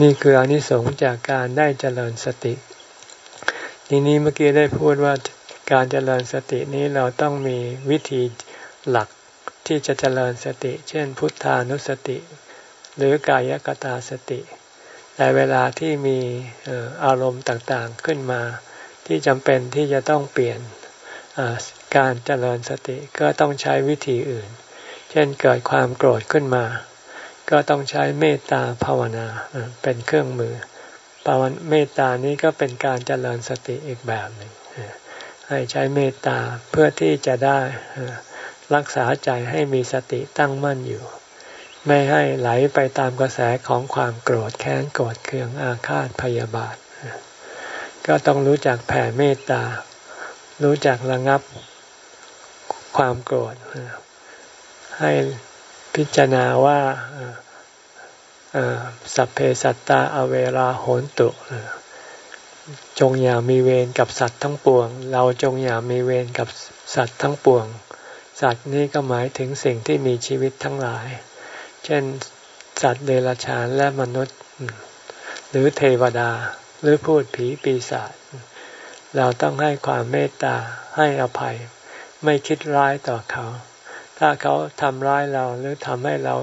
[SPEAKER 1] นี่คืออนิสงส์จากการได้เจริญสติ ทีนี้เมื่อกี้ได้พูดว่าการเจริญสตินี้เราต้องมีวิธีหลักที่จะเจริญสติ เช่น พุทธานุสติ หรือกายกตาสติ แต่เวลาที่มีอารมณ์ต่างๆขึ้นมา ที่จำเป็นที่จะต้องเปลี่ยนการเจริญสติก็ต้องใช้วิธีอื่น เช่นเกิดความโกรธขึ้นมา ก็ต้องใช้เมตตาภาวนาเป็นเครื่องมือภาวนาเมตตานี้ก็เป็นการเจริญสติอีกแบบหนึ่งให้ใช้เมตตาเพื่อที่จะได้รักษาใจให้มีสติตั้งมั่นอยู่ ไม่ให้ไหลไปตามกระแสของความโกรธแค้นโกรธเคืองอาฆาตพยาบาท ก็ต้องรู้จักแผ่เมตตา รู้จักระงับความโกรธ ให้พิจารณาว่าสัพเพสัตตาอเวราโหนตุ จงอย่ามีเวรกับสัตว์ทั้งปวง เราจงอย่ามีเวรกับสัตว์ทั้งปวง สัตว์นี้ก็หมายถึงสิ่งที่มีชีวิตทั้งหลาย เช่น สัตว์เดรัจฉานและมนุษย์ หรือเทวดาหรือพูดผีปีศาจเราต้องให้ความเมตตาให้อภัย ไม่คิดร้ายต่อเขา ถ้าเขาทำร้ายเราหรือทำให้เรา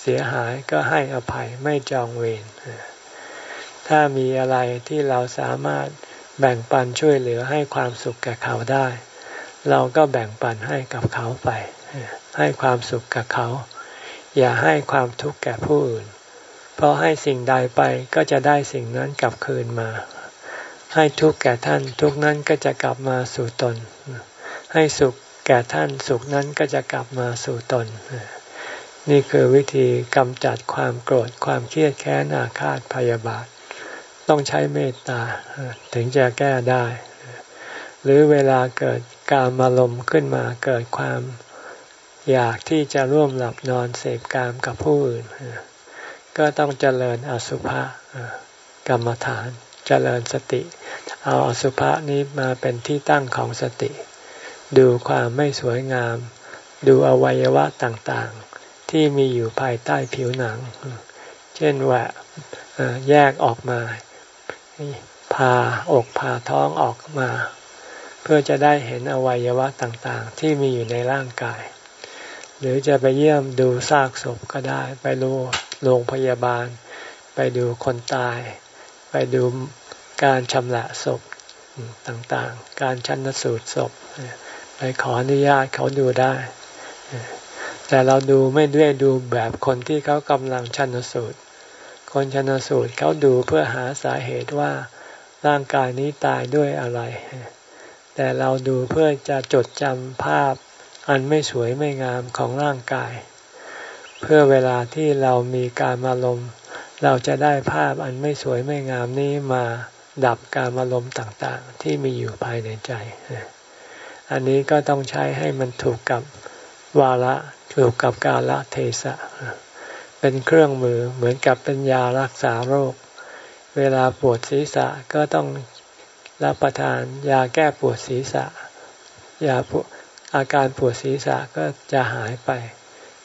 [SPEAKER 1] เสียหายก็ให้อภัยไม่จองเวรถ้ามีอะไรที่เราสามารถแบ่งปันช่วยเหลือให้ความสุขกับเขาได้ เราก็แบ่งปันให้กับเขาไป ให้ความสุขกับเขา อย่าให้ความทุกข์แก่ผู้อื่น เพราะให้สิ่งใดไปก็จะได้สิ่งนั้นกลับคืนมา ให้ทุกข์แก่ท่านทุกนั้นก็จะกลับมาสู่ตน ให้สุขแก่ท่านสุขนั้นก็จะกลับมาสู่ตน นี่คือวิธีกำจัดความโกรธความเครียดแค้นอาฆาตพยาบาท ต้องใช้เมตตาถึงจะแก้ได้ หรือเวลาเกิดการมาลมขึ้นมาเกิดความ อยากที่จะร่วมหลับนอนเสพกามกับผู้อื่น ก็ต้องเจริญอสุภะกรรมฐาน เจริญสติ เอาอสุภะนี้มาเป็นที่ตั้งของสติ ดูความไม่สวยงาม ดูอวัยวะต่างๆ ที่มีอยู่ภายใต้ผิวหนัง เช่นว่าแยกออกมาพาอกพาท้องออกมา เพื่อจะได้เห็นอวัยวะต่างๆ ที่มีอยู่ในร่างกาย หรือจะไปเยี่ยมดูซากศพก็ได้ ไปดูโรงพยาบาล ไปดูคนตาย ไปดูการชำระศพต่างๆ การชันสูตรศพ ไปขออนุญาตเขาดูได้ แต่เราดูไม่ด้วยดูแบบคนที่เขากำลังชันสูตร คนชันสูตรเขาดูเพื่อหาสาเหตุว่าร่างกายนี้ตายด้วยอะไร แต่เราดูเพื่อจะจดจำภาพ อันไม่สวยไม่งามของร่างกาย เพื่อเวลาที่เรามีการมาลมเราจะได้ภาพอันไม่สวยไม่งามนี้มาดับการอารมณ์ต่างๆ ที่มีอยู่ภายในใจ อันนี้ก็ต้องใช้ให้มันถูกกับวาระถูกกับกาลเทศะ เป็นเครื่องมือเหมือนกับเป็นยารักษาโรค เวลาปวดศีรษะก็ต้องรับประทานยาแก้ปวดศีรษะ ยา อาการปวดศีรษะก็จะหายไป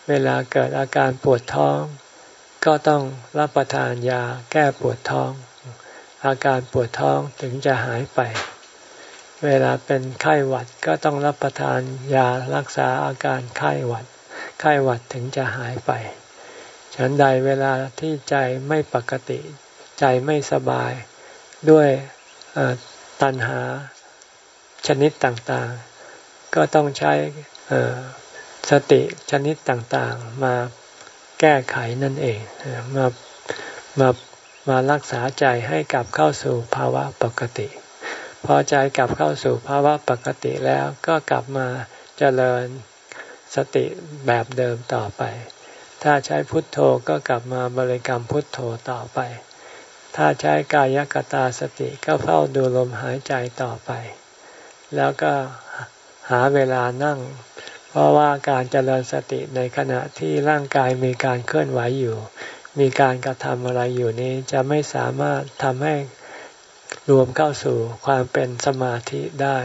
[SPEAKER 1] เวลาเกิดอาการปวดท้อง ก็ต้องรับประทานยาแก้ปวดท้อง อาการปวดท้องถึงจะหายไป เวลาเป็นไข้หวัดก็ต้องรับประทานยารักษาอาการไข้หวัด ไข้หวัดถึงจะหายไป ฉันใดเวลาที่ใจไม่ปกติ ใจไม่สบายด้วยตัณหาชนิดต่างๆ ก็ต้องใช้สติชนิดต่างๆ มาแก้ไขนั่นเองมามามารักษาใจให้กลับเข้าสู่ภาวะปกติ พอใจกลับเข้าสู่ภาวะปกติแล้วก็กลับมาเจริญสติแบบเดิมต่อไป ถ้าใช้พุทโธก็กลับมาบริกรรมพุทโธต่อไป ถ้าใช้กายกตาสติก็เฝ้าดูลมหายใจต่อไป แล้วก็ หาเวลานั่ง เพราะว่าการเจริญสติในขณะที่ร่างกายมีการเคลื่อนไหวอยู่ มีการกระทำอะไรอยู่นี้จะไม่สามารถทำให้รวมเข้าสู่ความเป็นสมาธิได้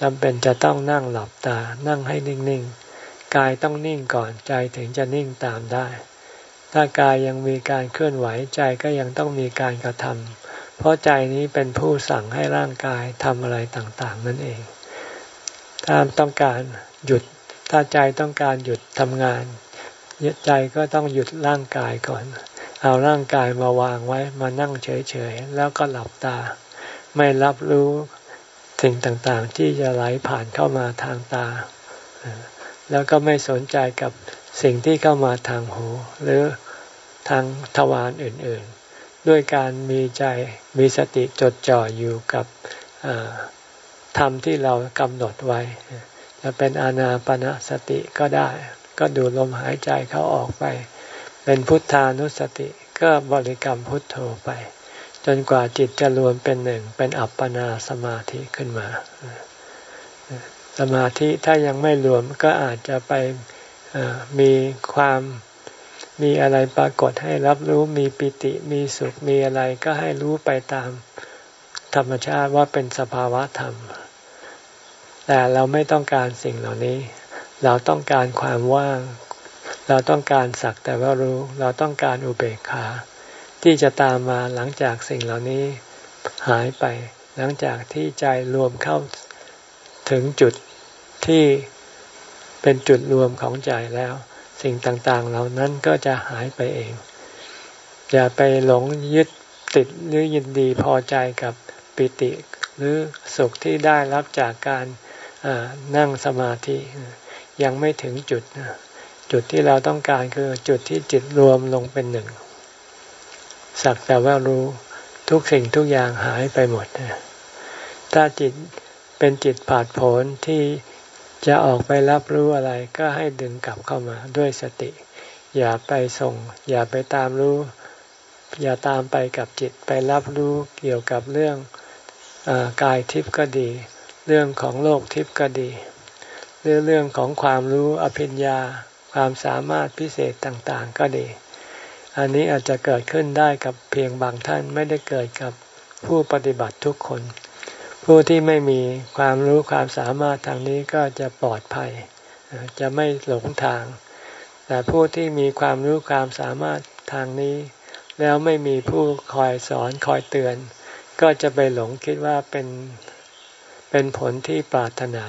[SPEAKER 1] จำเป็นจะต้องนั่งหลับตา นั่งให้นิ่งๆ กายต้องนิ่งก่อนใจถึงจะนิ่งตามได้ ถ้ากายยังมีการเคลื่อนไหวใจก็ยังต้องมีการกระทำเพราะใจนี้เป็นผู้สั่งให้ร่างกายทำอะไรต่างๆ นั่นเอง ถ้าต้องการหยุด ถ้าใจต้องการหยุดทำงานใจก็ต้องหยุดร่างกายก่อน เอาร่างกายมาวางไว้มานั่งเฉยๆ แล้วก็หลับตา ไม่รับรู้สิ่งต่างๆ ที่จะไหลผ่านเข้ามาทางตา แล้วก็ไม่สนใจกับสิ่งที่เข้ามาทางหู หรือทางทวารอื่นๆ ด้วยการมีใจมีสติจดจ่ออยู่กับ ธรรมที่เรากำหนดไว้ จะเป็นอานาปณะสติก็ได้ ก็ดูลมหายใจเขาออกไป เป็นพุทธานุสติก็บริกรรมพุทโธไป จนกว่าจิตจะรวมเป็นหนึ่งเป็นอัปปนาสมาธิขึ้นมา สมาธิถ้ายังไม่รวมก็อาจจะไปมีความมีอะไรปรากฏให้รับรู้มีปิติมีสุขมีอะไรก็ให้รู้ไปตาม ธรรมชาติว่าเป็นสภาวะธรรม แต่เราไม่ต้องการสิ่งเหล่านี้ เราต้องการความว่าง เราต้องการสักแต่ว่ารู้ เราต้องการอุเบกขา ที่จะตามมาหลังจากสิ่งเหล่านี้หายไป หลังจากที่ใจรวมเข้าถึงจุดที่เป็นจุดรวมของใจแล้ว สิ่งต่างๆ เหล่านั้นก็จะหายไปเอง อย่าไปหลงยึดติดหรือยินดีพอใจกับ ปิติหรือสุขที่ได้รับจากการนั่งสมาธิยังไม่ถึงจุด จุดที่เราต้องการคือจุดที่จิตรวมลงเป็นหนึ่ง สักแต่ว่ารู้ทุกสิ่งทุกอย่างหายไปหมด ถ้าจิตเป็นจิตผาดผลที่จะออกไปรับรู้อะไรก็ให้ดึงกลับเข้ามาด้วยสติ อย่าไปส่ง อย่าไปตามรู้ อย่าตามไปกับจิตไปรับรู้เกี่ยวกับเรื่อง กายทิพย์ก็ดี เรื่องของโลกทิพย์ก็ดี หรือเรื่องของความรู้อภิญญา ความสามารถพิเศษต่างๆก็ดี อันนี้อาจจะเกิดขึ้นได้กับเพียงบางท่านไม่ได้เกิดกับผู้ปฏิบัติทุกคน ผู้ที่ไม่มีความรู้ความสามารถทางนี้ก็จะปลอดภัย จะไม่หลงทาง แต่ผู้ที่มีความรู้ความสามารถทางนี้ แล้วไม่มีผู้คอยสอนคอยเตือน ก็จะไปหลงคิดว่าเป็นเป็นผลที่ปรารถนา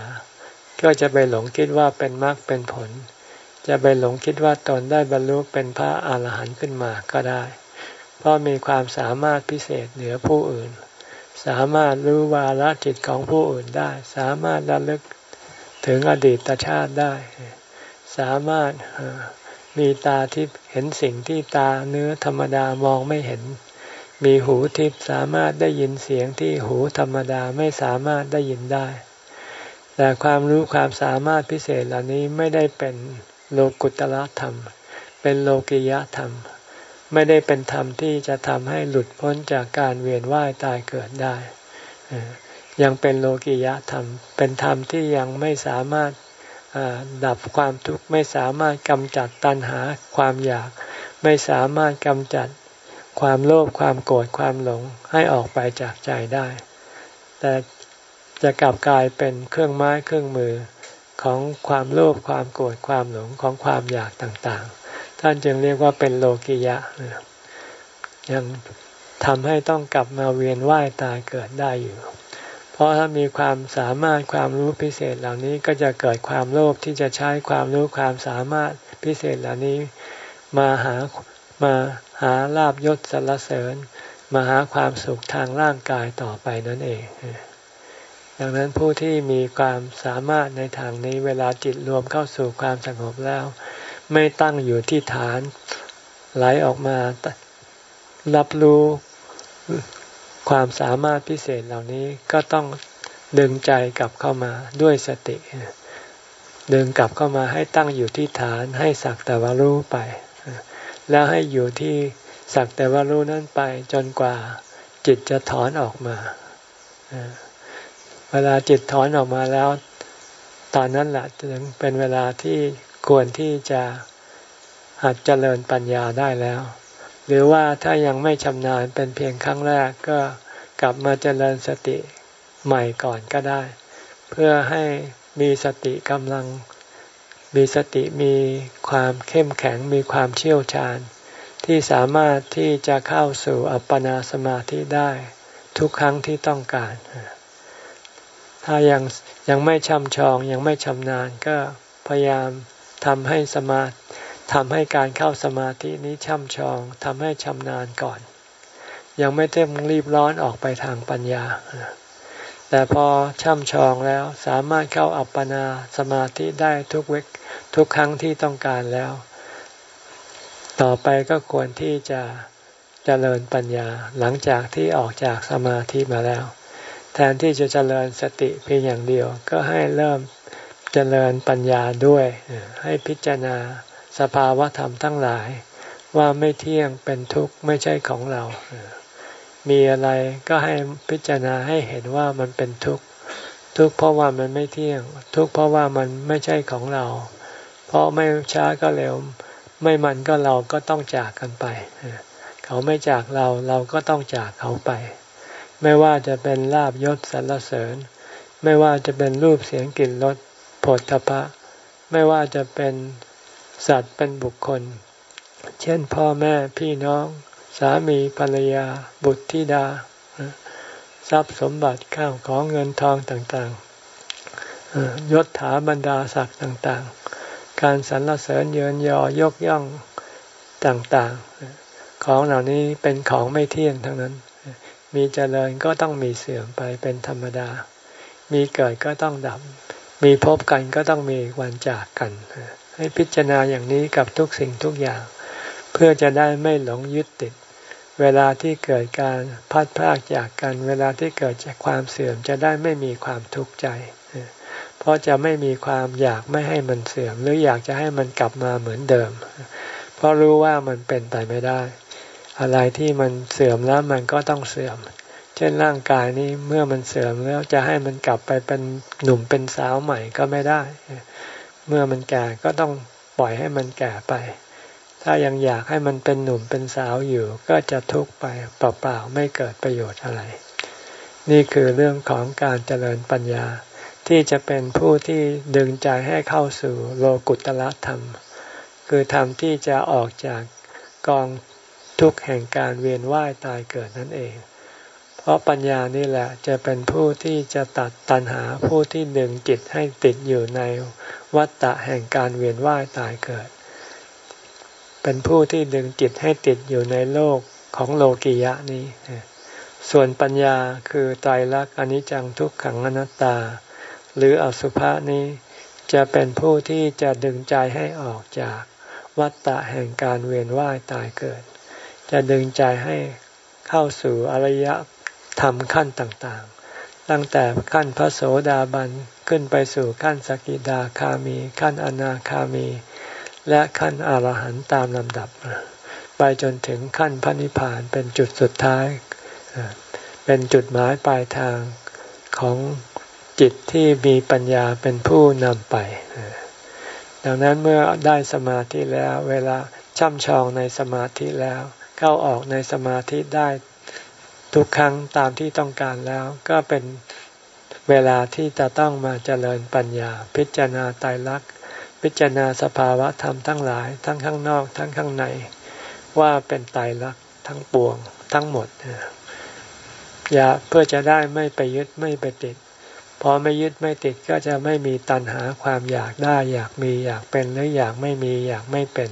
[SPEAKER 1] ก็จะไปหลงคิดว่าเป็นมรรคเป็นผล จะไปหลงคิดว่าตนได้บรรลุเป็นพระอาหารหันต์ขึ้นมาก็ได้ เพราะมีความสามารถพิเศษเหนือผู้อื่น สามารถรู้วาลจิตของผู้อื่นได้ สามารถระลึกถึงอดีตชาติได้ สามารถมีตาที่เห็นสิ่งที่ตาเนื้อธรรมดามองไม่เห็น มีหูทิพสามารถได้ยินเสียงที่หูธรรมดาไม่สามารถได้ยินได้ แต่ความรู้ความสามารถพิเศษเหล่านี้ไม่ได้เป็นโลกุตละธรรม เป็นโลกิยธรรม ไม่ได้เป็นธรรมที่จะทำให้หลุดพ้นจากการเวียนว่ายตายเกิดได้ ยังเป็นโลกิยธรรม เป็นธรรมที่ยังไม่สามารถดับความทุกข์ไม่สามารถกำจัดตัณหาความอยาก ไม่สามารถกำจัด ความโลภความโกรธความหลงให้ออกไปจากใจได้ แต่จะกลับกลายเป็นเครื่องไม้เครื่องมือของความโลภความโกรธความหลงของความอยากต่างๆ ท่านจึงเรียกว่าเป็นโลกิยะยังทำให้ต้องกลับมาเวียนว่ายตายเกิดได้อยู่ เพราะถ้ามีความสามารถความรู้พิเศษเหล่านี้ก็จะเกิดความโลภที่จะใช้ความรู้ความสามารถพิเศษเหล่านี้ มาหามา หาลาบยศสรรเสริญ มาหาความสุขทางร่างกายต่อไปนั่นเอง ดังนั้นผู้ที่มีความสามารถในทางนี้เวลาจิตรวมเข้าสู่ความสงบแล้ว ไม่ตั้งอยู่ที่ฐานไหลออกมารับรู้ความสามารถพิเศษเหล่านี้ก็ต้องดึงใจกลับเข้ามาด้วยสติ ดึงกลับเข้ามาให้ตั้งอยู่ที่ฐานให้สักแต่ว่ารู้ไป แล้วให้อยู่ที่สักแต่ว่ารู้นั้นไปจนกว่าจิตจะถอนออกมา เวลาจิตถอนออกมาแล้ว ตอนนั้นแหละถึงเป็นเวลาที่ควรที่จะหัดเจริญปัญญาได้แล้ว หรือว่าถ้ายังไม่ชำนาญเป็นเพียงครั้งแรกก็กลับมาเจริญสติใหม่ก่อนก็ได้ เพื่อให้มีสติกำลัง มีสติมีความเข้มแข็งมีความเชี่ยวชาญ ที่สามารถที่จะเข้าสู่อัปปนาสมาธิได้ ทุกครั้งที่ต้องการ ถ้ายังยังไม่ชำชองยังไม่ชำนาญก็พยายามทำให้สมาทำให้การเข้าสมาธินี้ช่ำชองทำให้ชำนาญก่อน ยังไม่ต้องรีบร้อนออกไปทางปัญญา แต่พอช่ำชองแล้วสามารถเข้าอัปปนาสมาธิได้ทุกเวก ทุกครั้งที่ต้องการแล้ว ต่อไปก็ควรที่จะเจริญปัญญาหลังจากที่ออกจากสมาธิมาแล้ว แทนที่จะเจริญสติเพียงอย่างเดียว ก็ให้เริ่มเจริญปัญญาด้วย ให้พิจารณาสภาวะธรรมทั้งหลาย ว่าไม่เที่ยงเป็นทุกข์ไม่ใช่ของเรา มีอะไรก็ให้พิจารณาให้เห็นว่ามันเป็นทุกข์ทุกข์เพราะว่ามันไม่เที่ยง ทุกข์เพราะว่ามันไม่ใช่ของเรา เพราะไม่ช้าก็เร็ว ไม่มันก็เราก็ต้องจากกันไป เขาไม่จากเราเราก็ต้องจากเขาไป ไม่ว่าจะเป็นลาบยศสรรเสริญ ไม่ว่าจะเป็นรูปเสียงกลิ่นรสผลทพะ ไม่ว่าจะเป็นสัตว์เป็นบุคคล เช่นพ่อแม่พี่น้อง สามีภรรยา บุตรธิดา ทรัพย์สมบัติข้าวของเงินทองต่างๆยศถาบรรดาศักดิ์ต่างๆ การสรรเสริญเยินยอยกย่องต่างๆ ของเหล่านี้เป็นของไม่เที่ยงทั้งนั้น มีเจริญก็ต้องมีเสื่อมไปเป็นธรรมดา มีเกิดก็ต้องดับ มีพบกันก็ต้องมีวันจากกัน ให้พิจารณาอย่างนี้กับทุกสิ่งทุกอย่าง เพื่อจะได้ไม่หลงยึดติด เวลาที่เกิดการพัดพากจากกัน เวลาที่เกิดจากความเสื่อมจะได้ไม่มีความทุกข์ใจ เพราะจะไม่มีความอยากไม่ให้มันเสื่อม หรืออยากจะให้มันกลับมาเหมือนเดิม เพราะรู้ว่ามันเป็นไปไม่ได้ อะไรที่มันเสื่อมแล้วมันก็ต้องเสื่อม เช่นร่างกายนี้เมื่อมันเสื่อมแล้วจะให้มันกลับไปเป็นหนุ่มเป็นสาวใหม่ก็ไม่ได้ เมื่อมันแก่ก็ต้องปล่อยให้มันแก่ไป ถ้ายังอยากให้มันเป็นหนุ่มเป็นสาวอยู่ ก็จะทุกข์ไปเปล่าๆไม่เกิดประโยชน์อะไร นี่คือเรื่องของการเจริญปัญญา ที่จะเป็นผู้ที่ดึงใจให้เข้าสู่โลกุตละธรรม คือธรรมที่จะออกจากกองทุกข์แห่งการเวียนว่ายตายเกิดนั่นเอง เพราะปัญญานี่แหละจะเป็นผู้ที่จะตัดตัณหาผู้ที่ดึงจิตให้ติดอยู่ในวัฏฏะแห่งการเวียนว่ายตายเกิด เป็นผู้ที่ดึงจิตให้ติดอยู่ในโลกของโลกิยะนี้ ส่วนปัญญาคือไตรลักษณ์อนิจจังทุกขังอนัตตา หรืออสุภะนี้ จะเป็นผู้ที่จะดึงใจให้ออกจากวัฏฏะแห่งการเวียนว่ายตายเกิด จะดึงใจให้เข้าสู่อริยธรรมขั้นต่างๆ ตั้งแต่ขั้นพระโสดาบันขึ้นไปสู่ขั้นสกิดาคามี ขั้นอนาคามี และขั้นอรหันต์ตามลำดับ ไปจนถึงขั้นพระนิพพานเป็นจุดสุดท้าย เป็นจุดหมายปลายทางของ จิตที่มีปัญญาเป็นผู้นำไป ดังนั้นเมื่อได้สมาธิแล้วเวลาช่ำชองในสมาธิแล้ว เข้าออกในสมาธิได้ทุกครั้งตามที่ต้องการแล้วก็เป็นเวลาที่จะต้องมาเจริญปัญญา พิจารณาตายรักพิจารณาสภาวะธรรมทั้งหลาย ทั้งข้างนอกทั้งข้างใน ว่าเป็นตายรักทั้งปวงทั้งหมดอย่าเพื่อจะได้ไม่ไปยึดไม่ไปติด พอไม่ยึดไม่ติดก็จะไม่มีตัณหาความอยากได้อยากมีอยากเป็นหรืออยากไม่มีอยากไม่เป็น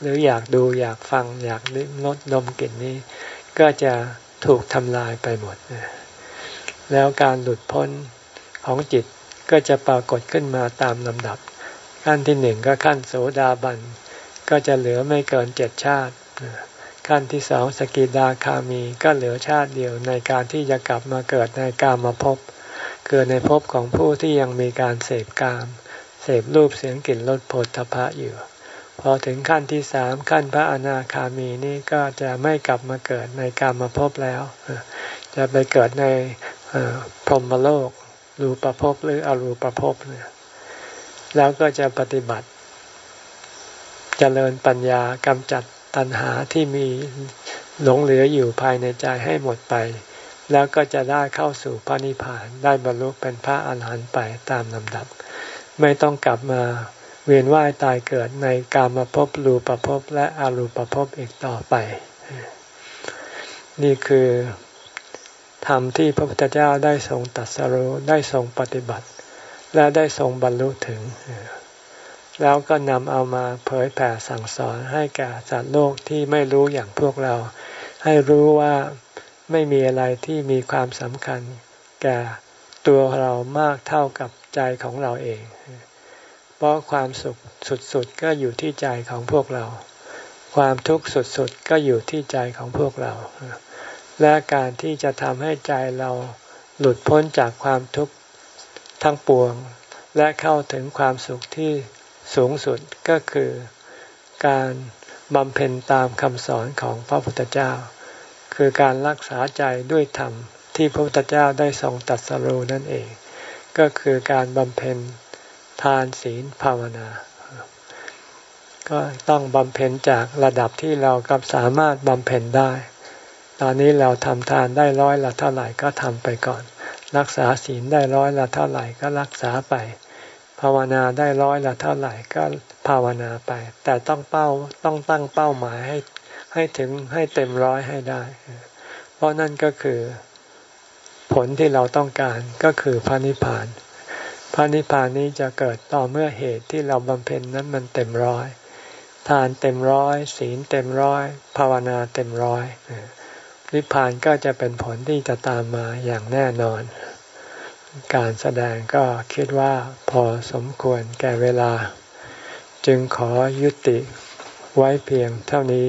[SPEAKER 1] หรืออยากดูอยากฟังอยากลิ้มรสดมกลิ่นนี้ ก็จะถูกทำลายไปหมด แล้วการหลุดพ้นของจิตก็จะปรากฏขึ้นมาตามลำดับ ขั้นที่หนึ่งก็ขั้นโสดาบัน ก็จะเหลือไม่เกินเจ็ดชาติ ขั้นที่สองสกิดาคามีก็เหลือชาติเดียวในการที่จะกลับมาเกิดในกามาพบ เกิดในภพของผู้ที่ยังมีการเสพกาม เสพรูปเสียงกลิ่นรสโผฏฐพะอยู่ พอถึงขั้นที่สามขั้นพระอนาคามีนี่ก็จะไม่กลับมาเกิดในกามาพบแล้ว จะไปเกิดในพรหมโลก รูปภพหรืออรูปภพเนี่ยแล้วก็จะปฏิบัติจเจริญปัญญากำจัดตัณหาที่มีหลงเหลืออยู่ภายในใจให้หมดไป แล้วก็จะได้เข้าสู่พระนิพพานได้บรรลุเป็นพระอาหารหันต์ไปตามลำดับ ไม่ต้องกลับมาเวียนว่ายตายเกิดในกามภพรูปภพและอรูปภพอีกต่อไป นี่คือธรรมที่พระพุทธเจ้าได้ทรงตัดสรู้ได้ทรงปฏิบัติ และได้ทรงบรรลุถึง แล้วก็นำเอามาเผยแผ่สั่งสอนให้แก่สัตว์โลกที่ไม่รู้อย่างพวกเรา ให้รู้ว่า ไม่มีอะไรที่มีความสำคัญ แก่ตัวเรามากเท่ากับใจของเราเอง เพราะความสุขสุดๆก็อยู่ที่ใจของพวกเรา ความทุกข์สุดๆก็อยู่ที่ใจของพวกเรา และการที่จะทำให้ใจเราหลุดพ้นจากความทุกข์ทั้งปวง และเข้าถึงความสุขที่สูงสุดก็คือการบำเพ็ญตามคำสอนของพระพุทธเจ้า คือการรักษาใจด้วยธรรมที่พระพุทธเจ้าได้ทรงตัดสรู้นั่นเอง ก็คือการบำเพ็ญทานศีลภาวนา ก็ต้องบำเพ็ญจากระดับที่เรากับสามารถบำเพ็ญได้ ตอนนี้เราทำทานได้ร้อยละเท่าไหร่ก็ทำไปก่อน รักษาศีลได้ร้อยละเท่าไหร่ก็รักษาไป ภาวนาได้ร้อยละเท่าไหร่ก็ภาวนาไป แต่ต้องเป้าต้องตั้งเป้าหมายให้ ให้ถึงให้เต็มร้อยให้ได้ เพราะนั่นก็คือผลที่เราต้องการก็คือพระนิพพาน พระนิพพานนี้จะเกิดต่อเมื่อเหตุที่เราบำเพ็ญนั้นมันเต็มร้อย ทานเต็มร้อย ศีลเต็มร้อย ภาวนาเต็มร้อยนิพพานก็จะเป็นผลที่จะตามมาอย่างแน่นอน การแสดงก็คิดว่าพอสมควรแก่เวลา จึงขอยุติไว้เพียงเท่านี้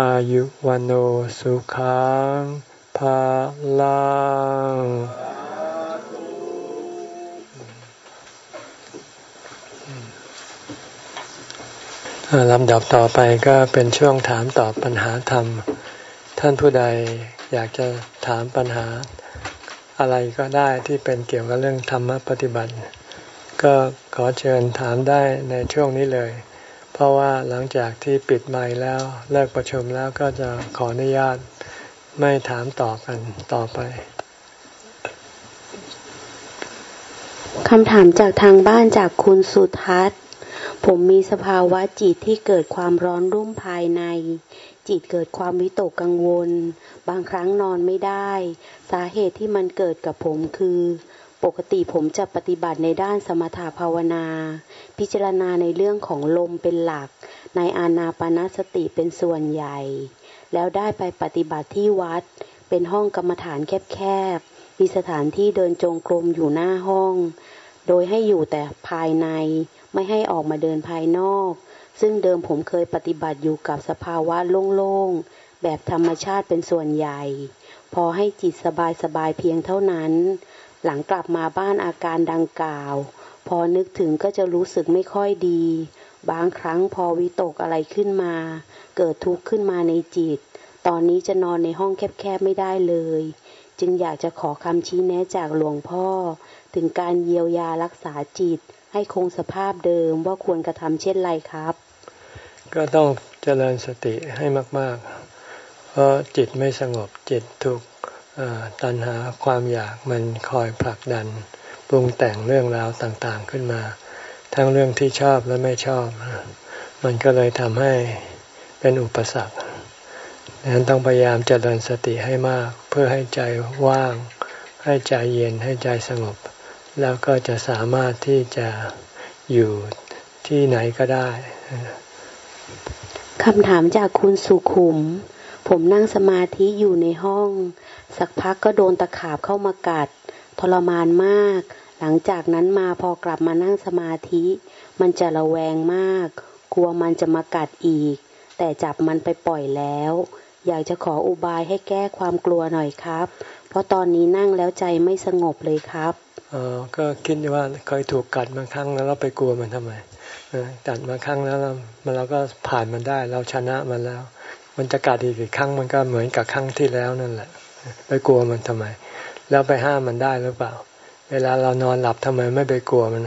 [SPEAKER 1] อายุวันโอสุขังภาลังลำดับต่อไปก็เป็นช่วงถามตอบปัญหาธรรม ท่านผู้ใดอยากจะถามปัญหาอะไรก็ได้ที่เป็นเกี่ยวกับเรื่องธรรมปฏิบัติ ก็ขอเชิญถามได้ในช่วงนี้เลย เพราะว่าหลังจากที่ปิดไมค์แล้วเลิกประชุมแล้วก็จะขออนุญาตไม่ถามต่อกันต่อไป
[SPEAKER 2] คำถามจากทางบ้านจากคุณสุทัศน์ ผมมีสภาวะจิตที่เกิดความร้อนรุ่มภายใน จิตเกิดความวิตกกังวล บางครั้งนอนไม่ได้ สาเหตุที่มันเกิดกับผมคือ ปกติผมจะปฏิบัติในด้านสมถภาวนา พิจารณาในเรื่องของลมเป็นหลัก ในอานาปนสติเป็นส่วนใหญ่ แล้วได้ไปปฏิบัติที่วัด เป็นห้องกรรมฐานแคบๆ มีสถานที่เดินจงกรมอยู่หน้าห้อง โดยให้อยู่แต่ภายใน ไม่ให้ออกมาเดินภายนอก ซึ่งเดิมผมเคยปฏิบัติอยู่กับสภาวะโล่งๆ แบบธรรมชาติเป็นส่วนใหญ่ พอให้จิตสบายๆเพียงเท่านั้น หลังกลับมาบ้านอาการดังกล่าว พอนึกถึงก็จะรู้สึกไม่ค่อยดี บางครั้งพอวิตกอะไรขึ้นมา เกิดทุกข์ขึ้นมาในจิต ตอนนี้จะนอนในห้องแคบๆไม่ได้เลย จึงอยากจะขอคำชี้แนะจากหลวงพ่อ ถึงการเยียวยารักษาจิต ให้คงสภาพเดิมว่าควรกระทำเช่นไรครับ
[SPEAKER 1] ก็ต้องเจริญสติให้มากๆ เพราะจิตไม่สงบจิตถูก ตัณหาความอยากมันคอยผลักดัน ปรุงแต่งเรื่องราวต่างๆขึ้นมา ทั้งเรื่องที่ชอบและไม่ชอบ มันก็เลยทำให้เป็นอุปสรรคดังนั้นต้องพยายามเจริญสติให้มาก เพื่อให้ใจว่าง ให้ใจเย็นให้ใจสงบ แล้วก็จะสามารถที่จะอยู่ที่ไหนก็ได้
[SPEAKER 2] คำถามจากคุณสุขุม ผมนั่งสมาธิอยู่ในห้อง สักพักก็โดนตะขาบเข้ามากัด ทรมานมาก หลังจากนั้นมาพอกลับมานั่งสมาธิ มันจะระแวงมาก กลัวมันจะมากัดอีก แต่จับมันไปปล่อยแล้ว อยากจะขออุบายให้แก้ความกลัวหน่อยครับ เพราะตอนนี้นั่งแล้วใจไม่สงบเลยครับ
[SPEAKER 1] ออก็คิดว่าเคยถูกกัดมาครั้งแล้วเราไปกลัวมันทำไมกัดมาครั้งแล้วมันเราก็ผ่านมันได้ เราชนะมันแล้ว มันจะกัดอีกครั้งมันก็เหมือนกับครั้งที่แล้วนั่นแหละ ไปกลัวมันทำไม แล้วไปห้ามมันได้หรือเปล่า เวลาเรานอนหลับทำไมไม่ไปกลัวมัน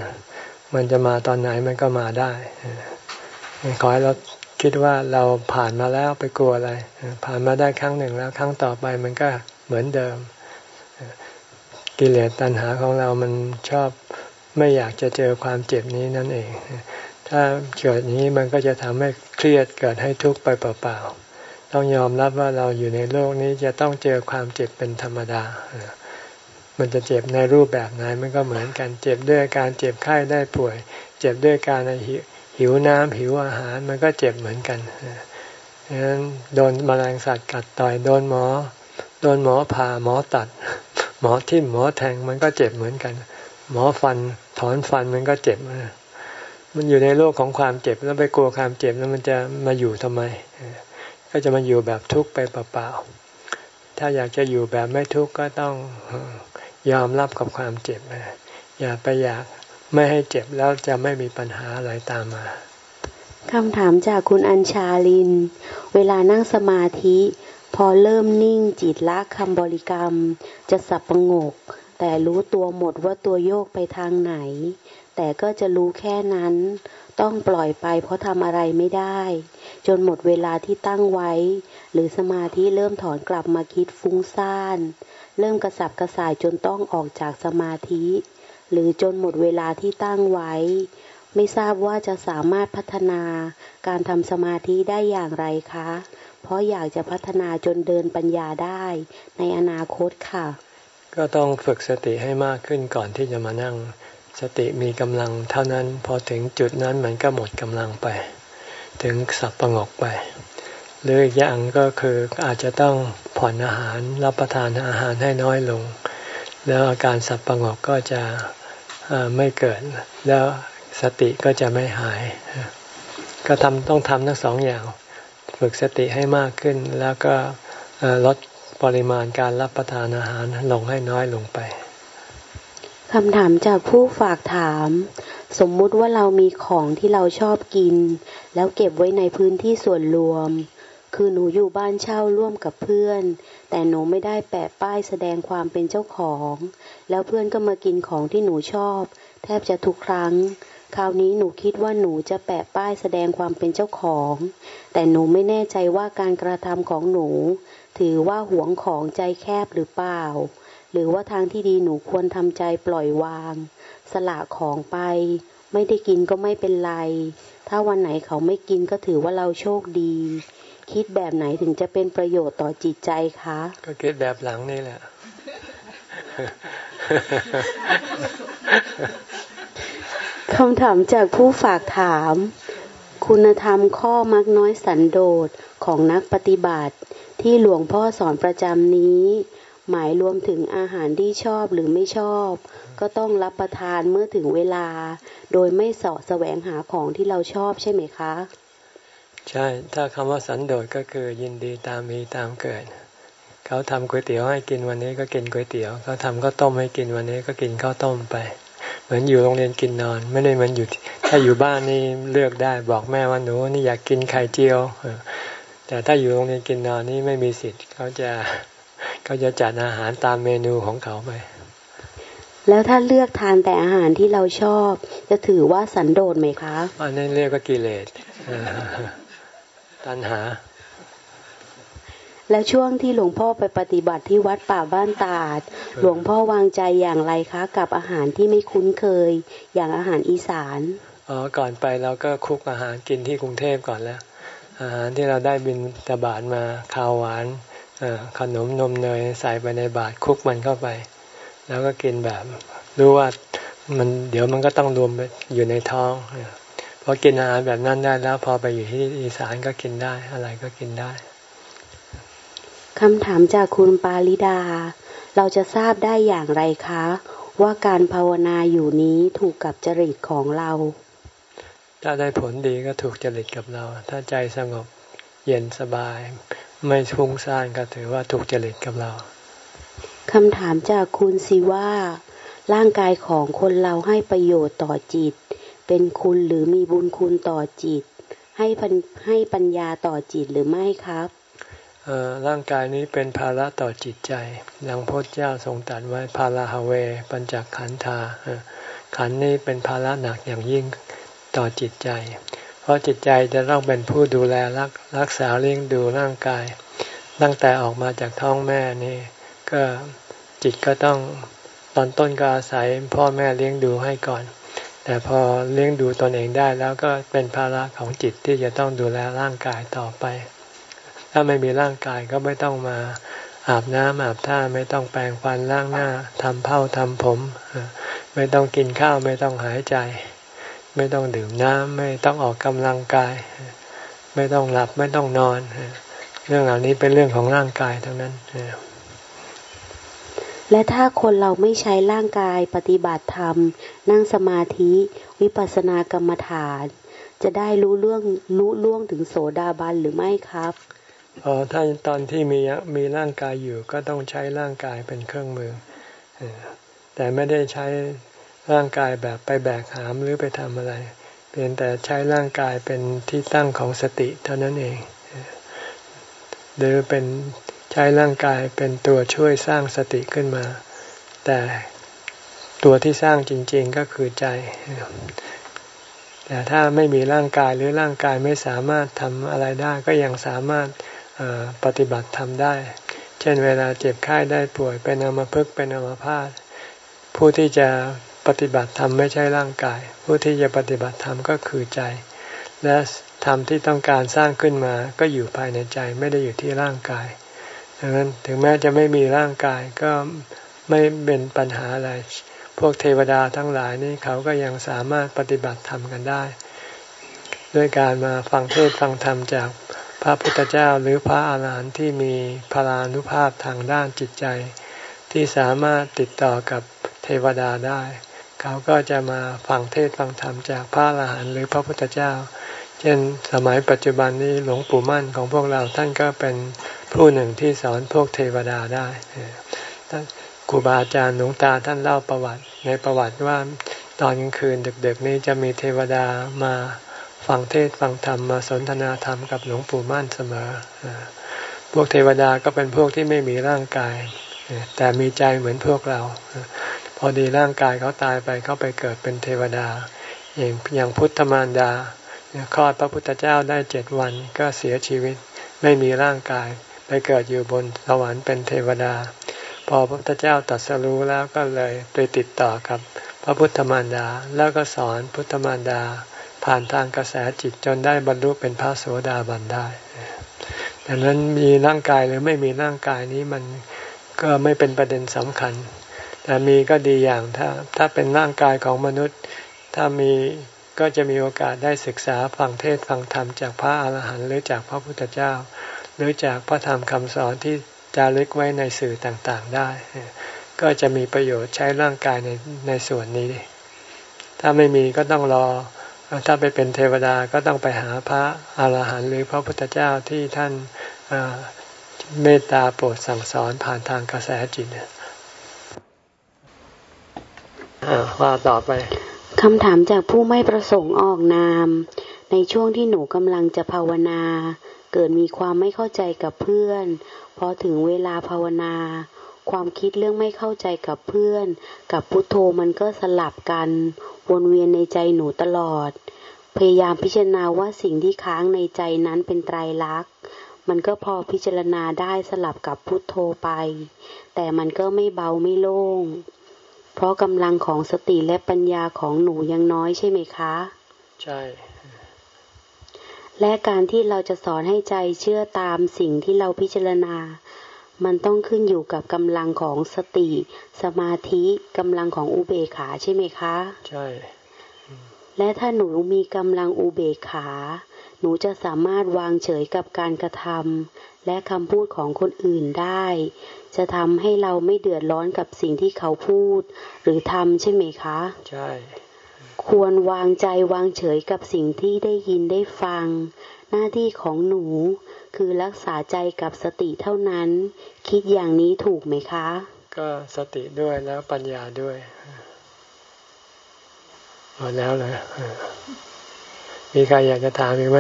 [SPEAKER 1] มันจะมาตอนไหนมันก็มาได้ขอให้เราคิดว่าเราผ่านมาแล้วไปกลัวอะไร ผ่านมาได้ครั้งหนึ่งแล้ว ครั้งต่อไปมันก็เหมือนเดิม กิเลสตัณหาของเรามันชอบไม่อยากจะเจอความเจ็บนี้นั่นเอง ถ้าเกิดนี้มันก็จะทำให้เครียดเกิดให้ทุกข์ไปเปล่าๆ ต้องยอมรับว่าเราอยู่ในโลกนี้จะต้องเจอความเจ็บเป็นธรรมดา มันจะเจ็บในรูปแบบไหนมันก็เหมือนกันเจ็บด้วยการเจ็บไข้ได้ป่วย เจ็บด้วยการหิวน้ำหิวอาหารมันก็เจ็บเหมือนกันฉะนั้นโดนมแมลงสัตว์กัดต่อยโดนหมอ โดนหมอผ่าหมอตัด หมอทิ่มหมอแทงมันก็เจ็บเหมือนกัน หมอฟันถอนฟันมันก็เจ็บมันอยู่ในโลกของความเจ็บแล้วไปกลัวความเจ็บแล้วมันจะมาอยู่ทำไม ก็จะมาอยู่แบบทุกข์ไปเปล่าๆถ้าอยากจะอยู่แบบไม่ทุกข์ก็ต้องยอมรับกับความเจ็บอย่าไปอยากไม่ให้เจ็บแล้วจะไม่มีปัญหาอะไรตามมา
[SPEAKER 2] คำถามจากคุณอัญชาลิน เวลานั่งสมาธิ พอเริ่มนิ่งจิตละคำบริกรรม จะสับประงก แต่รู้ตัวหมดว่าตัวโยกไปทางไหน แต่ก็จะรู้แค่นั้น ต้องปล่อยไปเพราะทำอะไรไม่ได้ จนหมดเวลาที่ตั้งไว้ หรือสมาธิเริ่มถอนกลับมาคิดฟุ้งซ่าน เริ่มกระสับกระส่ายจนต้องออกจากสมาธิ หรือจนหมดเวลาที่ตั้งไว้ ไม่ทราบว่าจะสามารถพัฒนาการทำสมาธิได้อย่างไรคะ เพราะอยากจะพัฒนาจนเดินปัญญาได้ในอนาคตค่ะ
[SPEAKER 1] ก็ต้องฝึกสติให้มากขึ้นก่อนที่จะมานั่ง สติมีกำลังเท่านั้นพอถึงจุดนั้นมันก็หมดกำลังไป ถึงสับประงกไป หรืออีกอย่างก็คืออาจจะต้องผ่อนอาหารรับประทานอาหารให้น้อยลง แล้วอาการสับประงกก็จะไม่เกิด แล้วสติก็จะไม่หาย ก็ทำต้องทำทั้งสองอย่าง ฝึกสติให้มากขึ้น แล้วก็ลดปริมาณการรับประทานอาหารลงให้น้อยลงไป
[SPEAKER 2] คำถามจากผู้ฝากถาม สมมุติว่าเรามีของที่เราชอบกิน แล้วเก็บไว้ในพื้นที่ส่วนรวม คือหนูอยู่บ้านเช่าร่วมกับเพื่อน แต่หนูไม่ได้แปะป้ายแสดงความเป็นเจ้าของ แล้วเพื่อนก็มากินของที่หนูชอบ แทบจะทุกครั้ง คราวนี้หนูคิดว่าหนูจะแปะป้ายแสดงความเป็นเจ้าของ แต่หนูไม่แน่ใจว่าการกระทำของหนู ถือว่าหวงของใจแคบหรือเปล่า หรือว่าทางที่ดีหนูควรทำใจปล่อยวาง สละของไป ไม่ได้กินก็ไม่เป็นไร ถ้าวันไหนเขาไม่กินก็ถือว่าเราโชคดี คิดแบบไหนถึงจะเป็นประโยชน์ต่อจิตใจคะ
[SPEAKER 1] ก็คิดแบบหลังนี่แหละ
[SPEAKER 2] คำถามจากผู้ฝากถาม คุณธรรมข้อมักน้อยสันโดษของนักปฏิบัติที่หลวงพ่อสอนประจำนี้ หมายรวมถึงอาหารที่ชอบหรือไม่ชอบ ก็ต้องรับประทานเมื่อถึงเวลา โดยไม่สาะแสวงหาของที่เราชอบใช่ไหมคะ
[SPEAKER 1] ใช่ ถ้าคำว่าสันโดษก็คือยินดีตามมีตามเกิด เขาทำก๋วยเตี๋ยวให้กินวันนี้ก็กินก๋วยเตี๋ยว เขาทำข้าวต้มให้กินวันนี้ก็กินข้าวต้มไป เหมือนอยู่โรงเรียนกินนอน ไม่ได้เหมือนอยู่ ถ้าอยู่บ้านนี่เลือกได้บอกแม่ว่าหนูนี่อยากกินไข่เจียวแต่ถ้าอยู่โรงเรียนกินนอนนี่ไม่มีสิทธิ์เขาจะ เขาจะจัดอาหารตามเมนูของเขาไป
[SPEAKER 2] แล้วถ้าเลือกทานแต่อาหารที่เราชอบ จะถือว่าสันโดษไหมคะ
[SPEAKER 1] อันนี้เรียกว่ากิเลสตัณหา
[SPEAKER 2] แล้วช่วงที่หลวงพ่อไปปฏิบัติที่วัดป่าบ้านตาด หลวงพ่อวางใจอย่างไรคะ กับอาหารที่ไม่คุ้นเคย อย่างอาหารอีสาน
[SPEAKER 1] อ๋อก่อนไปเราก็คุกอาหารกินที่กรุงเทพก่อนแล้ว อาหารที่เราได้บินตบาทมาข้าวหวาน ขนมนมเนยใส่ไปในบาทคุกมันเข้าไป แล้วก็กินแบบรู้ว่ามันเดี๋ยวมันก็ต้องรวมอยู่ในท้องพอกินอาหารแบบนั้นได้แล้วพอไปอยู่ที่อีสานก็กินได้อะไรก็กินได้
[SPEAKER 2] คำถามจากคุณปาลิดา เราจะทราบได้อย่างไรคะ ว่าการภาวนาอยู่นี้ถูกกับจริตของเรา
[SPEAKER 1] ถ้าได้ผลดีก็ถูกจริตกับเรา ถ้าใจสงบเย็นสบาย ไม่ฟุ้งซ่านก็ถือว่าถูกจริตกับเรา
[SPEAKER 2] คำถามจากคุณสิว่า ร่างกายของคนเราให้ประโยชน์ต่อจิต เป็นคุณหรือมีบุญคุณต่อจิต ให้ให้ปัญญาต่อจิตหรือไม่ครับ
[SPEAKER 1] ร่างกายนี้เป็นภาระต่อจิตใจดังพระเจ้าทรงตรัสไว้ภาราฮเว ปัญจขันธาขันนี้เป็นภาระหนักอย่างยิ่งต่อจิตใจ เพราะจิตใจจะต้องเป็นผู้ดูแลรักรักษาเลี้ยงดูร่างกาย ตั้งแต่ออกมาจากท้องแม่นี่ก็จิตก็ต้องตอนต้นก็อาศัยพ่อแม่เลี้ยงดูให้ก่อน แต่พอเลี้ยงดูตนเองได้แล้วก็เป็นภาระของจิตที่จะต้องดูแลร่างกายต่อไป ถ้าไม่มีร่างกายก็ไม่ต้องมาอาบน้ำอาบท่าไม่ต้องแปรงฟันล้างหน้าทำเผ้าทำผม ไม่ต้องกินข้าวไม่ต้องหายใจ ไม่ต้องดื่มน้ำไม่ต้องออกกำลังกาย ไม่ต้องหลับไม่ต้องนอน เรื่องเหล่านี้เป็นเรื่องของร่างกายทั้งนั้น
[SPEAKER 2] และถ้าคนเราไม่ใช้ร่างกายปฏิบัติธรรม นั่งสมาธิ วิปัสสนากรรมฐาน จะได้รู้เรื่องรู้ล่วงถึงโสดาบันหรือไม่ครับ
[SPEAKER 1] อ๋อถ้าตอนที่มีมีร่างกายอยู่ก็ต้องใช้ร่างกายเป็นเครื่องมือแต่ไม่ได้ใช้ ร่างกายแบบไปแบกหามหรือไปทำอะไร เพียงแต่ใช้ร่างกายเป็นที่ตั้งของสติเท่านั้นเอง หรือเป็นใช้ร่างกายเป็นตัวช่วยสร้างสติขึ้นมา แต่ตัวที่สร้างจริง ๆก็คือใจ แต่ถ้าไม่มีร่างกายหรือร่างกายไม่สามารถทำอะไรได้ก็ยังสามารถปฏิบัติทำได้ เช่นเวลาเจ็บไข้ได้ป่วยเป็นอมภพเป็นอมพาตผู้ที่จะ ปฏิบัติธรรมไม่ใช่ร่างกาย ผู้ที่จะปฏิบัติธรรมก็คือใจ และธรรมที่ต้องการสร้างขึ้นมาก็อยู่ภายในใจไม่ได้อยู่ที่ร่างกายดังนั้นถึงแม้จะไม่มีร่างกายก็ไม่เป็นปัญหาอะไร พวกเทวดาทั้งหลายนี่เขาก็ยังสามารถปฏิบัติธรรมกันได้ ด้วยการมาฟังเทศฟังธรรมจากพระพุทธเจ้าหรือพระอาหารหันต์ที่มีพลานุภาพทางด้านจิตใจ ที่สามารถติดต่อกับเทวดาได้ เขาก็จะมาฟังเทศฟังธรรมจากพระอรหันต์หรือพระพุทธเจ้า เช่นสมัยปัจจุบันนี้หลวงปู่มั่นของพวกเราท่านก็เป็นผู้หนึ่งที่สอนพวกเทวดาได้ครูบาอาจารย์หลวงตาท่านเล่าประวัติในประวัติว่าตอนกลางคืนดึกๆนี้จะมีเทวดามาฟังเทศฟังธรรมมาสนทนาธรรมกับหลวงปู่มั่นเสมอ พวกเทวดาก็เป็นพวกที่ไม่มีร่างกาย แต่มีใจเหมือนพวกเรา พอดีร่างกายเขาตายไปเขาไปเกิดเป็นเทวดา อย่างอย่างพุทธมารดาคลอดพระพุทธเจ้าได้เจ็ดวันก็เสียชีวิตไม่มีร่างกาย ไปเกิดอยู่บนสวรรค์เป็นเทวดา พอพระพุทธเจ้าตรัสรู้แล้วก็เลยไปติดต่อกับพระพุทธมารดา แล้วก็สอนพุทธมารดา ผ่านทางกระแสจิตจนได้บรรลุเป็นพระโสดาบันได้ดังนั้นมีร่างกายหรือไม่มีร่างกายนี้มันก็ไม่เป็นประเด็นสำคัญ แต่มีก็ดีอย่างถ้าถ้าเป็นร่างกายของมนุษย์ ถ้ามีก็จะมีโอกาสได้ศึกษาฟังเทศฟังธรรมจากพระอาหารหันต์หรือจากพระพุทธเจ้า หรือจากพระธรรมคำสอนที่จารึกไว้ในสื่อต่างๆได้ ก็จะมีประโยชน์ใช้ร่างกายในในส่วนนี้ ถ้าไม่มีก็ต้องรอ ถ้าไปเป็นเทวดาก็ต้องไปหาพระอาหารหันต์หรือพระพุทธเจ้าที่ท่านเมตตาโปรดสั่งสอนผ่านทางกระแสจิต ว่าต่อไป
[SPEAKER 2] คำถามจากผู้ไม่ประสงค์ออกนาม ในช่วงที่หนูกำลังจะภาวนา เกิดมีความไม่เข้าใจกับเพื่อนพอถึงเวลาภาวนา ความคิดเรื่องไม่เข้าใจกับเพื่อน กับพุทโธมันก็สลับกัน วนเวียนในใจหนูตลอด พยายามพิจารณาว่าสิ่งที่ค้างในใจนั้นเป็นไตรลักษณ์มันก็พอพิจารณาได้สลับกับพุทโธไป แต่มันก็ไม่เบาไม่โล่ง เพราะกำลังของสติและปัญญาของหนูยังน้อยใช่ไหมคะ
[SPEAKER 1] ใช่
[SPEAKER 2] และการที่เราจะสอนให้ใจเชื่อตามสิ่งที่เราพิจารณา มันต้องขึ้นอยู่กับกำลังของสติ สมาธิกำลังของอุเบกขาใช่ไหมคะ
[SPEAKER 1] ใช่
[SPEAKER 2] และถ้าหนูมีกำลังอุเบกขาห นูจะสามารถวางเฉยกับการกระทำและคำพูดของคนอื่นได้ จะทำให้เราไม่เดือดร้อนกับสิ่งที่เขาพูด หรือทำใช่ไหมคะ
[SPEAKER 1] ใช่
[SPEAKER 2] ควรวางใจวางเฉยกับสิ่งที่ได้ยินได้ฟัง หน้าที่ของหนู คือรักษาใจกับสติเท่านั้น คิดอย่างนี้ถูกไหมคะ
[SPEAKER 1] ก็สติด้วยแล้วปัญญาด้วยหมดแล้วเลย มีใครอยากจะถามอีกไหม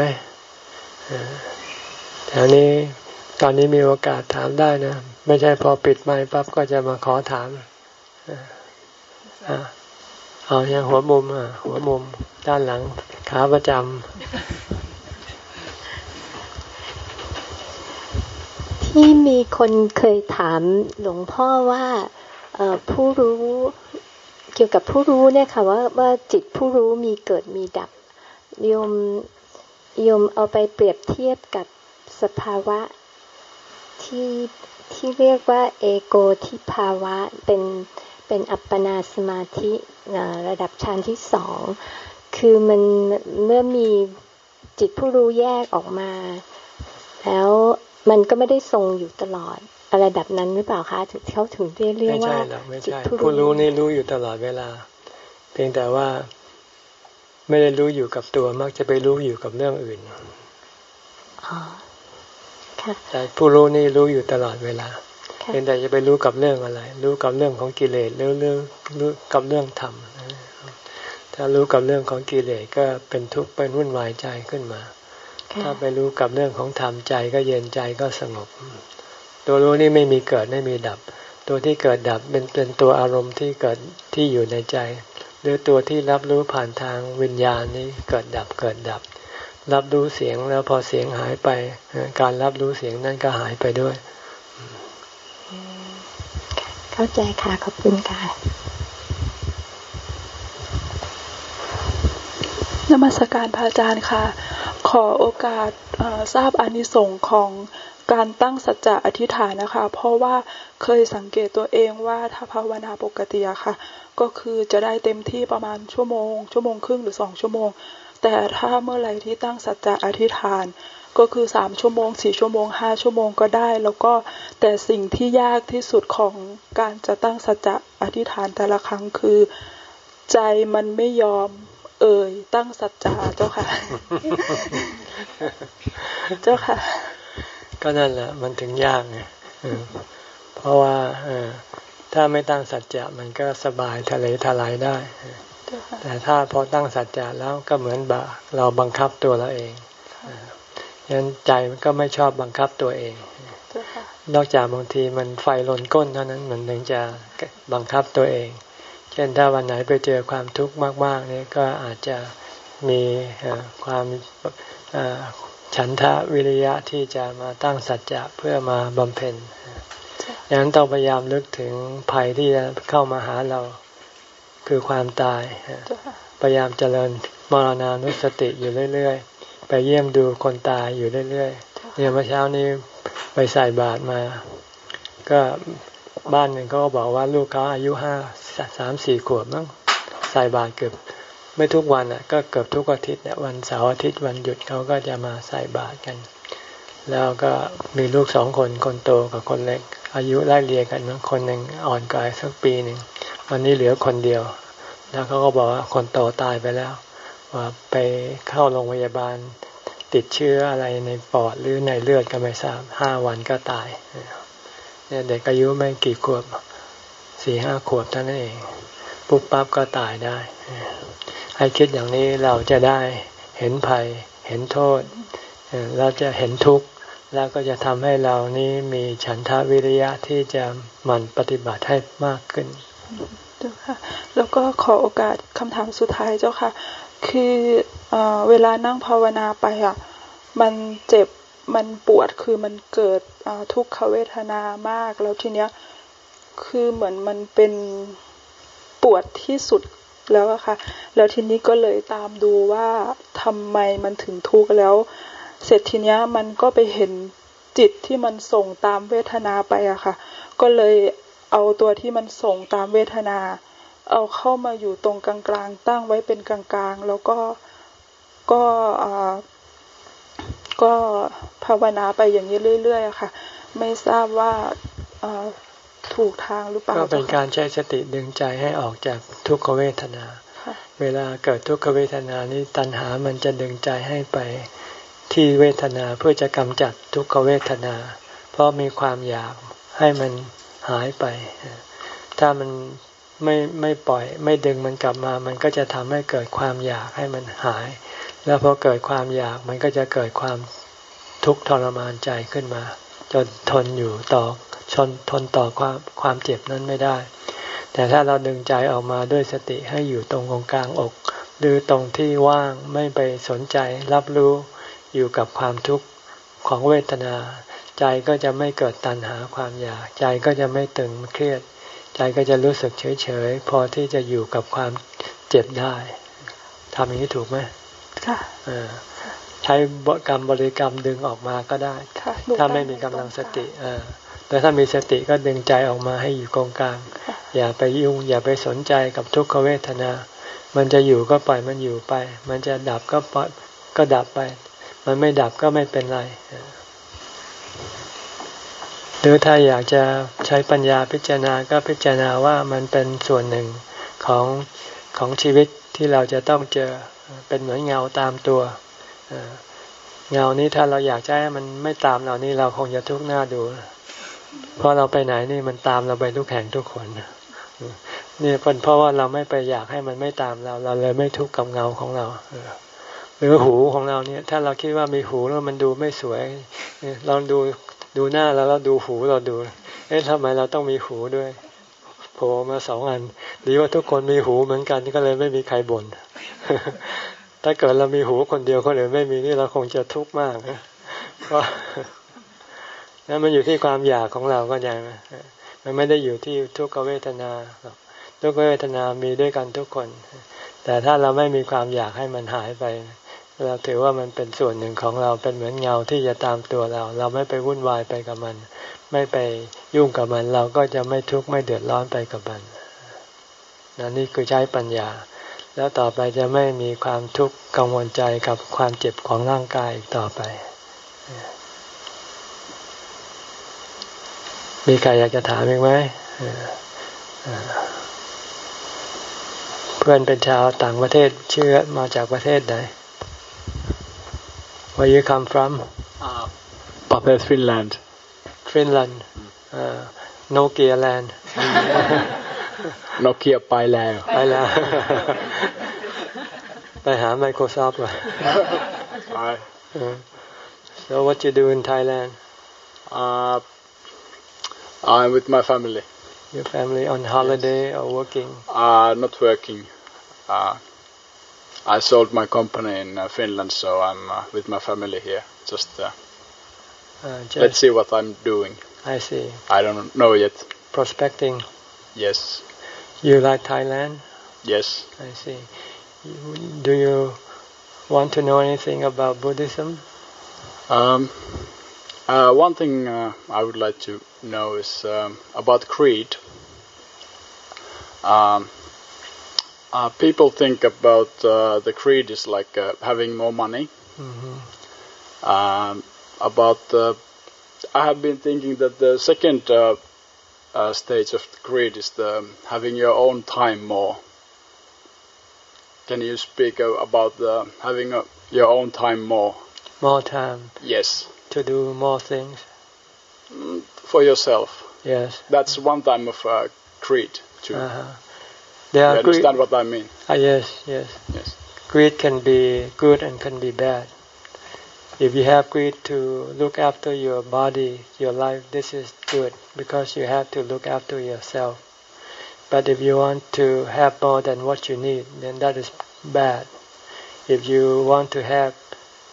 [SPEAKER 1] แถวนี้ตอนนี้มีโอกาสถามได้นะ ไม่ใช่พอปิดไมค์ปั๊บก็จะมาขอถามเอาอย่างหัวมุมอะหัวมุมด้านหลังขาประจำ
[SPEAKER 3] ที่มีคนเคยถามหลวงพ่อว่าผู้รู้เกี่ยวกับผู้รู้เนี่ยค่ะว่าว่าจิตผู้รู้มีเกิดมีดับ โยมโยมเอาไปเปรียบเทียบกับสภาวะที่ที่เรียกว่าเอโกทิภาวะเป็นเป็นอัปปนาสมาธิระดับชั้นที่สอง คือมันเมื่อมีจิตผู้รู้แยกออกมา แล้วมันก็ไม่ได้ทรงอยู่ตลอดอะไรแบบนั้นหรือเปล่าคะถึงเขาถึงเรียกว่า
[SPEAKER 1] จิตผู้รู้นี่รู้อยู่ตลอดเวลา เพียงแต่ว่า ไม่ได้รู้อยู่กับตัวมักจะไปรู้อยู่กับเรื่องอื่นแต่ผู้รู้นี่รู้อยู่ตลอดเวลาเป็นแต่จะไปรู้กับเรื่องอะไร รู้กับเรื่องของกิเลสหรือเรื่องรู้กับเรื่องธรรมถ้ารู้กับเรื่องของกิเลสก็เป็นทุกข์เป็นวุ่นวายใจขึ้นมา ถ้าไปรู้กับเรื่องของธรรมใจก็เย็นใจก็สงบ ตัวรู้นี่ไม่มีเกิดไม่มีดับ ตัวที่เกิดดับเป็นเป็นตัวอารมณ์ที่เกิดที่อยู่ในใจ หรือตัวที่รับรู้ผ่านทางวิญญาณนี้เกิดดับเกิดดับ รับรู้เสียงแล้วพอเสียงหายไป การรับรู้เสียงนั่นก็หายไปด้วย
[SPEAKER 3] เข้าใจค่ะขอบคุณค่ะ
[SPEAKER 4] นมัสการพระอาจารย์ค่ะ ขอโอกาสทราบอานิสงส์ของ การตั้งสัจจะอธิษฐานนะคะ เพราะว่าเคยสังเกตตัวเองว่าถ้าภาวนาปกติอะค่ะ ก็คือจะได้เต็มที่ประมาณชั่วโมง ชั่วโมงครึ่งหรือสองชั่วโมง แต่ถ้าเมื่อไหร่ที่ตั้งสัจจะอธิษฐาน ก็คือสามชั่วโมงสี่ชั่วโมงห้าชั่วโมงก็ได้ แล้วก็แต่สิ่งที่ยากที่สุดของการจะตั้งสัจจะอธิษฐานแต่ละครั้งคือ ใจมันไม่ยอมเอ่ยตั้งสัจจะเจ้าค่ะ เจ้าค่ะ
[SPEAKER 1] ก็นั่นแหละ มันถึงยากไงเพราะว่าถ้าไม่ตั้งสัจจะมันก็สบายทะเลทลายได้ แต่ถ้าพอตั้งสัจจะแล้วก็เหมือนบะเราบังคับตัวเราเองยันใจมันก็ไม่ชอบบังคับตัวเอง นอกจากบางทีมันไฟลนก้นเท่านั้นมันถึงจะบังคับตัวเอง เช่นถ้าวันไหนไปเจอความทุกข์มากๆนี่ก็อาจจะมีความ ฉันทะวิริยะที่จะมาตั้งสัจจะเพื่อมาบำเพ็ญดังนั้นต้องพยายามนึกถึงภัยที่จะเข้ามาหาเราคือความตาย พยายามเจริญมรณานุสติอยู่เรื่อย ๆ ไปเยี่ยมดูคนตายอยู่เรื่อยๆเนี่ยเมื่อเช้านี้ไปใส่บาตรมา ก็บ้านหนึ่งเขาก็บอกว่าลูกเขาอายุห้าสามสี่ขวบมั้งใส่บาตรเกือบ ไม่ทุกวันอะ ก็เกือบทุกอาทิตย์เนี่ยวันเสาร์อาทิตย์วันหยุดเขาก็จะมาใส่บาตรกัน แล้วก็มีลูกสองคนคนโตกับคนเล็ก อายุไล่เลี่ยกันมั้งคนหนึ่งอ่อนกว่าสักปีหนึ่งวันนี้เหลือคนเดียว แล้วเขาก็บอกว่าคนโตตายไปแล้ว ว่าไปเข้าโรงพยาบาลติดเชื้ออะไรในปอดหรือในเลือดก็ไม่ทราบห้าวันก็ตายเนี่ยเด็กอายุไม่กี่ขวบสี่ห้าขวบเท่านั้นเอง ปุ๊บปั๊บก็ตายได้ ให้คิดอย่างนี้เราจะได้เห็นภัย เห็นโทษ เราจะเห็นทุกข์แล้วก็จะทำให้เรานี้มีฉันทาวิริยะที่จะหมั่นปฏิบัติให้มากขึ้น
[SPEAKER 4] เจ้าค่ะแล้วก็ขอโอกาสคำถามสุดท้ายเจ้าค่ะ คือเอเวลานั่งภาวนาไปอะมันเจ็บมันปวดคือมันเกิดทุกขเวทนามาก แล้วทีเนี้ยคือเหมือนมันเป็นปวดที่สุด แล้วอะค่ะ แล้วทีนี้ก็เลยตามดูว่าทำไมมันถึงทุกข์แล้ว เสร็จทีเนี้ยมันก็ไปเห็นจิตที่มันส่งตามเวทนาไปอะค่ะ ก็เลยเอาตัวที่มันส่งตามเวทนา เอาเข้ามาอยู่ตรงกลางๆ ตั้งไว้เป็นกลางๆ แล้วก็ก็ก็ภาวนาไปอย่างนี้เรื่อยๆค่ะ ไม่ทราบว่า ถูกทางหรือเปล่า
[SPEAKER 1] ก็เป็นการใช้สติดึงใจให้ออกจากทุกขเวทนา เวลาเกิดทุกขเวทนานี้ตัณหามันจะดึงใจให้ไปที่เวทนาเพื่อจะกำจัดทุกขเวทนา เพราะมีความอยากให้มันหายไป ถ้ามันไม่ไม่ปล่อย ไม่ดึงมันกลับมา มันก็จะทำให้เกิดความอยากให้มันหาย แล้วพอเกิดความอยากมันก็จะเกิดความทุกข์ทรมานใจขึ้นมา จนทนอยู่ต่อชนทนต่อความความเจ็บนั้นไม่ได้ แต่ถ้าเราดึงใจออกมาด้วยสติให้อยู่ตรงกลางอก หรือตรงที่ว่างไม่ไปสนใจรับรู้อยู่กับความทุกข์ของเวทนา ใจก็จะไม่เกิดตัณหาความอยาก ใจก็จะไม่ตึงเครียด ใจก็จะรู้สึกเฉยๆพอที่จะอยู่กับความเจ็บได้ทำอย่างนี้ถูกไหม
[SPEAKER 4] ค่ะ
[SPEAKER 1] ใช้กรรมบริกรรมดึงออกมาก็ได้ ถ้าไม่มีกำลังสติแต่ถ้ามีสติก็ดึงใจออกมาให้อยู่กองกลาง อย่าไปยุ่ง อย่าไปสนใจกับทุกขเวทนา มันจะอยู่ก็ปล่อยมันอยู่ไป มันจะดับก็ปล่อยก็ดับไป มันไม่ดับก็ไม่เป็นไร หรือถ้าอยากจะใช้ปัญญาพิจารณาก็พิจารณาว่ามันเป็นส่วนหนึ่งของของชีวิตที่เราจะต้องเจอเป็นเหมือนเงาตามตัว เงานี้ถ้าเราอยากจะให้มันไม่ตามเรานี่เราคงจะทุกข์หน้าดู เพราะเราไปไหนนี่มันตามเราไปทุกแห่งทุกคนนี่เป็นเพราะว่าเราไม่ไปอยากให้มันไม่ตามเรา เราเลยไม่ทุกข์กับเงาของเราหรือหูของเราเนี่ย ถ้าเราคิดว่ามีหูแล้วมันดูไม่สวยเราดูดูหน้าแล้วเราดูหูเราดู เอ๊ะทำไมเราต้องมีหูด้วยโผล่มาสองอัน ดีว่าทุกคนมีหูเหมือนกันก็เลยไม่มีใครบน่น ถ้าเกิดเรามีหูคนเดียวคนอื่นไม่มีนี่เราคงจะทุกข์มากนะเพราะนั่นมันอยู่ที่ความอยากของเราก็ยังมันไม่ได้อยู่ที่ทุกขเวทนาทุกขเวทนามีด้วยกันทุกคน แต่ถ้าเราไม่มีความอยากให้มันหายไป เราถือว่ามันเป็นส่วนหนึ่งของเราเป็นเหมือนเงาที่จะตามตัวเรา เราไม่ไปวุ่นวายไปกับมัน ไม่ไปยุ่งกับมัน เราก็จะไม่ทุกข์ไม่เดือดร้อนไปกับมันนั่นนี่คือใช้ปัญญา แล้วต่อไปจะไม่มีความทุกข์กังวลใจกับความเจ็บของร่างกายอีกต่อไป มีใครอยากจะถามอีกไหมเพื่อนเป็นชาวต่างประเทศเชื่อมาจากประเทศไหน Where you come from?
[SPEAKER 5] Uh, Papua Finland.
[SPEAKER 1] Finland. Uh, Nokia land.
[SPEAKER 5] Nokia ไปแล้ว
[SPEAKER 1] ไปแล้วไปหา Microsoft ว่ะ So what you do in Thailand?
[SPEAKER 5] Uh, I'm with my family.
[SPEAKER 1] Your family on holiday yes. or working?
[SPEAKER 5] Uh, not working. Uh, I sold my company in uh, Finland, so I'm uh, with my family here. Just, uh, uh, just, let's see what I'm doing.
[SPEAKER 1] I see.
[SPEAKER 5] I don't know yet.
[SPEAKER 1] Prospecting.
[SPEAKER 5] Yes.
[SPEAKER 1] You like Thailand?
[SPEAKER 5] Yes.
[SPEAKER 1] I see. Do you want to know anything about Buddhism?
[SPEAKER 5] Um, Uh, one thing uh, I would like to know is um, about creed. Um, uh, people think about uh, the creed is like uh, having more money. Mm-hmm. Um, about I have been thinking that the second uh, stage of greed is the having your own time more. Can you speak about the having a, your own time more?
[SPEAKER 1] More time.
[SPEAKER 5] Yes.
[SPEAKER 1] To do more things.
[SPEAKER 5] Mm, for yourself.
[SPEAKER 1] Yes.
[SPEAKER 5] That's one time of uh, greed too.
[SPEAKER 1] Uh-huh.
[SPEAKER 5] There you understand what I mean?
[SPEAKER 1] Ah, yes, yes.
[SPEAKER 5] Yes.
[SPEAKER 1] Greed can be good and can be bad. If you have greed to look after your body, your life, this is good because you have to look after yourself. But if you want to have more than what you need, then that is bad. If you want to have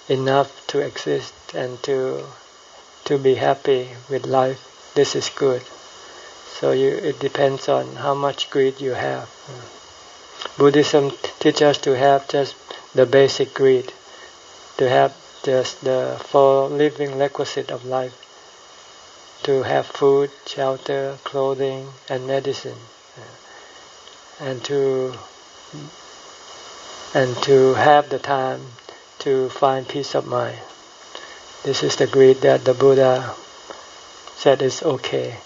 [SPEAKER 1] enough to exist and to to be happy with life, this is good. So you, it depends on how much greed you have. Buddhism teaches us to have just the basic greed, to have just the four living requisite of life, to have food, shelter, clothing, and medicine, and to and to have the time to find peace of mind. This is the greed that the Buddha said is okay.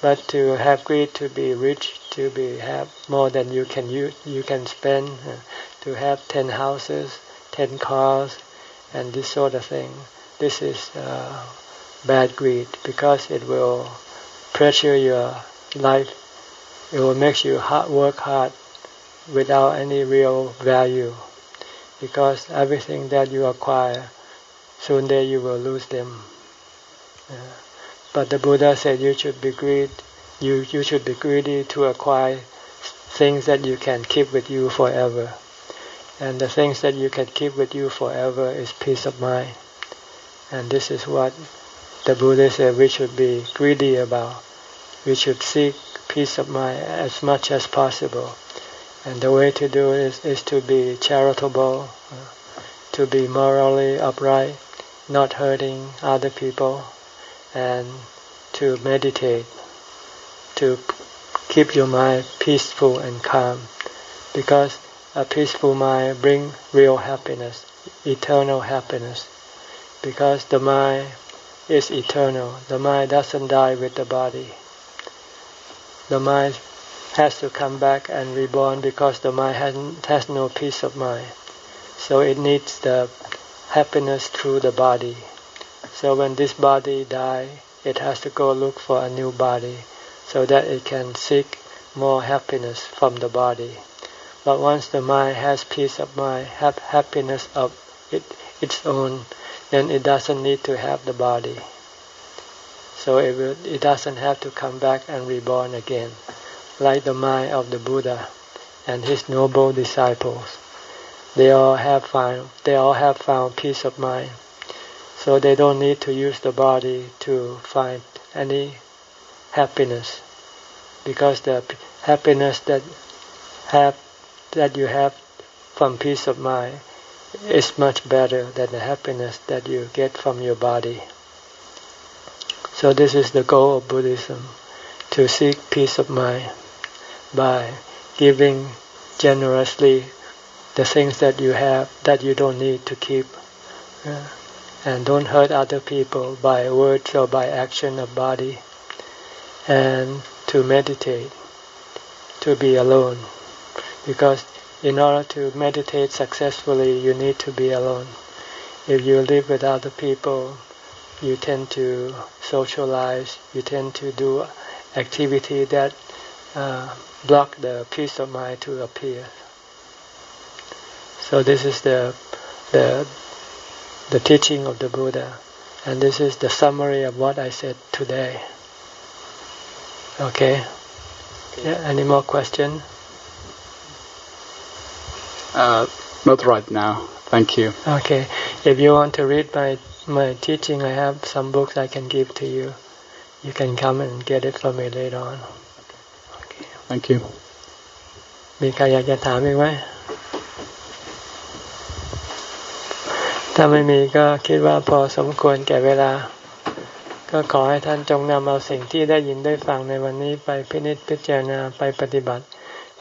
[SPEAKER 1] But to have greed to be rich, to be have more than you can use, you can spend, uh, to have ten houses, ten cars, and this sort of thing. This is uh, bad greed because it will pressure your life. It will make you hard, work hard without any real value because everything that you acquire, soon there you will lose them. But the Buddha said you should be greed, you, you should be greedy to acquire things that you can keep with you forever. And the things that you can keep with you forever is peace of mind. And this is what the Buddha said we should be greedy about. We should seek peace of mind as much as possible. And the way to do it is, is to be charitable, uh, to be morally upright, not hurting other people, and to meditate, to keep your mind peaceful and calm, because a peaceful mind brings real happiness, eternal happiness, because the mind is eternal. The mind doesn't die with the body. The mind has to come back and reborn because the mind has, has no peace of mind. So it needs the happiness through the body. So when this body die, it has to go look for a new body so that it can seek more happiness from the body. But once the mind has peace of mind, have happiness of it, its own, then it doesn't need to have the body. So it, will, it doesn't have to come back and reborn again, like the mind of the Buddha and his noble disciples. They all have found they all have found peace of mind so they don't need to use the body to find any happiness because the happiness that have that you have from peace of mind is much better than the happiness that you get from your body. So this is the goal of Buddhism, to seek peace of mind by giving generously the things that you have that you don't need to keep. And don't hurt other people by words or by action of body and to meditate to be alone because in order to meditate successfully you need to be alone if you live with other people you tend to socialize you tend to do activity that uh, block the peace of mind to appear so this is the the the teaching of the Buddha. And this is the summary of what I said today. Okay? Yeah, any more questions?
[SPEAKER 5] Uh, not right now. Thank you.
[SPEAKER 1] Okay. If you want to read my my teaching, I have some books I can give to you. You can come and get it from me later on.
[SPEAKER 5] Okay. Thank you.
[SPEAKER 1] มีใครอยากจะถามอีกไหมถ้าไม่มีก็คิดว่าพอสมควรแก่เวลา ก็ขอให้ท่านจงนำเอาสิ่งที่ได้ยินได้ฟังในวันนี้ไปพินิจพิจารณาไปปฏิบัติเ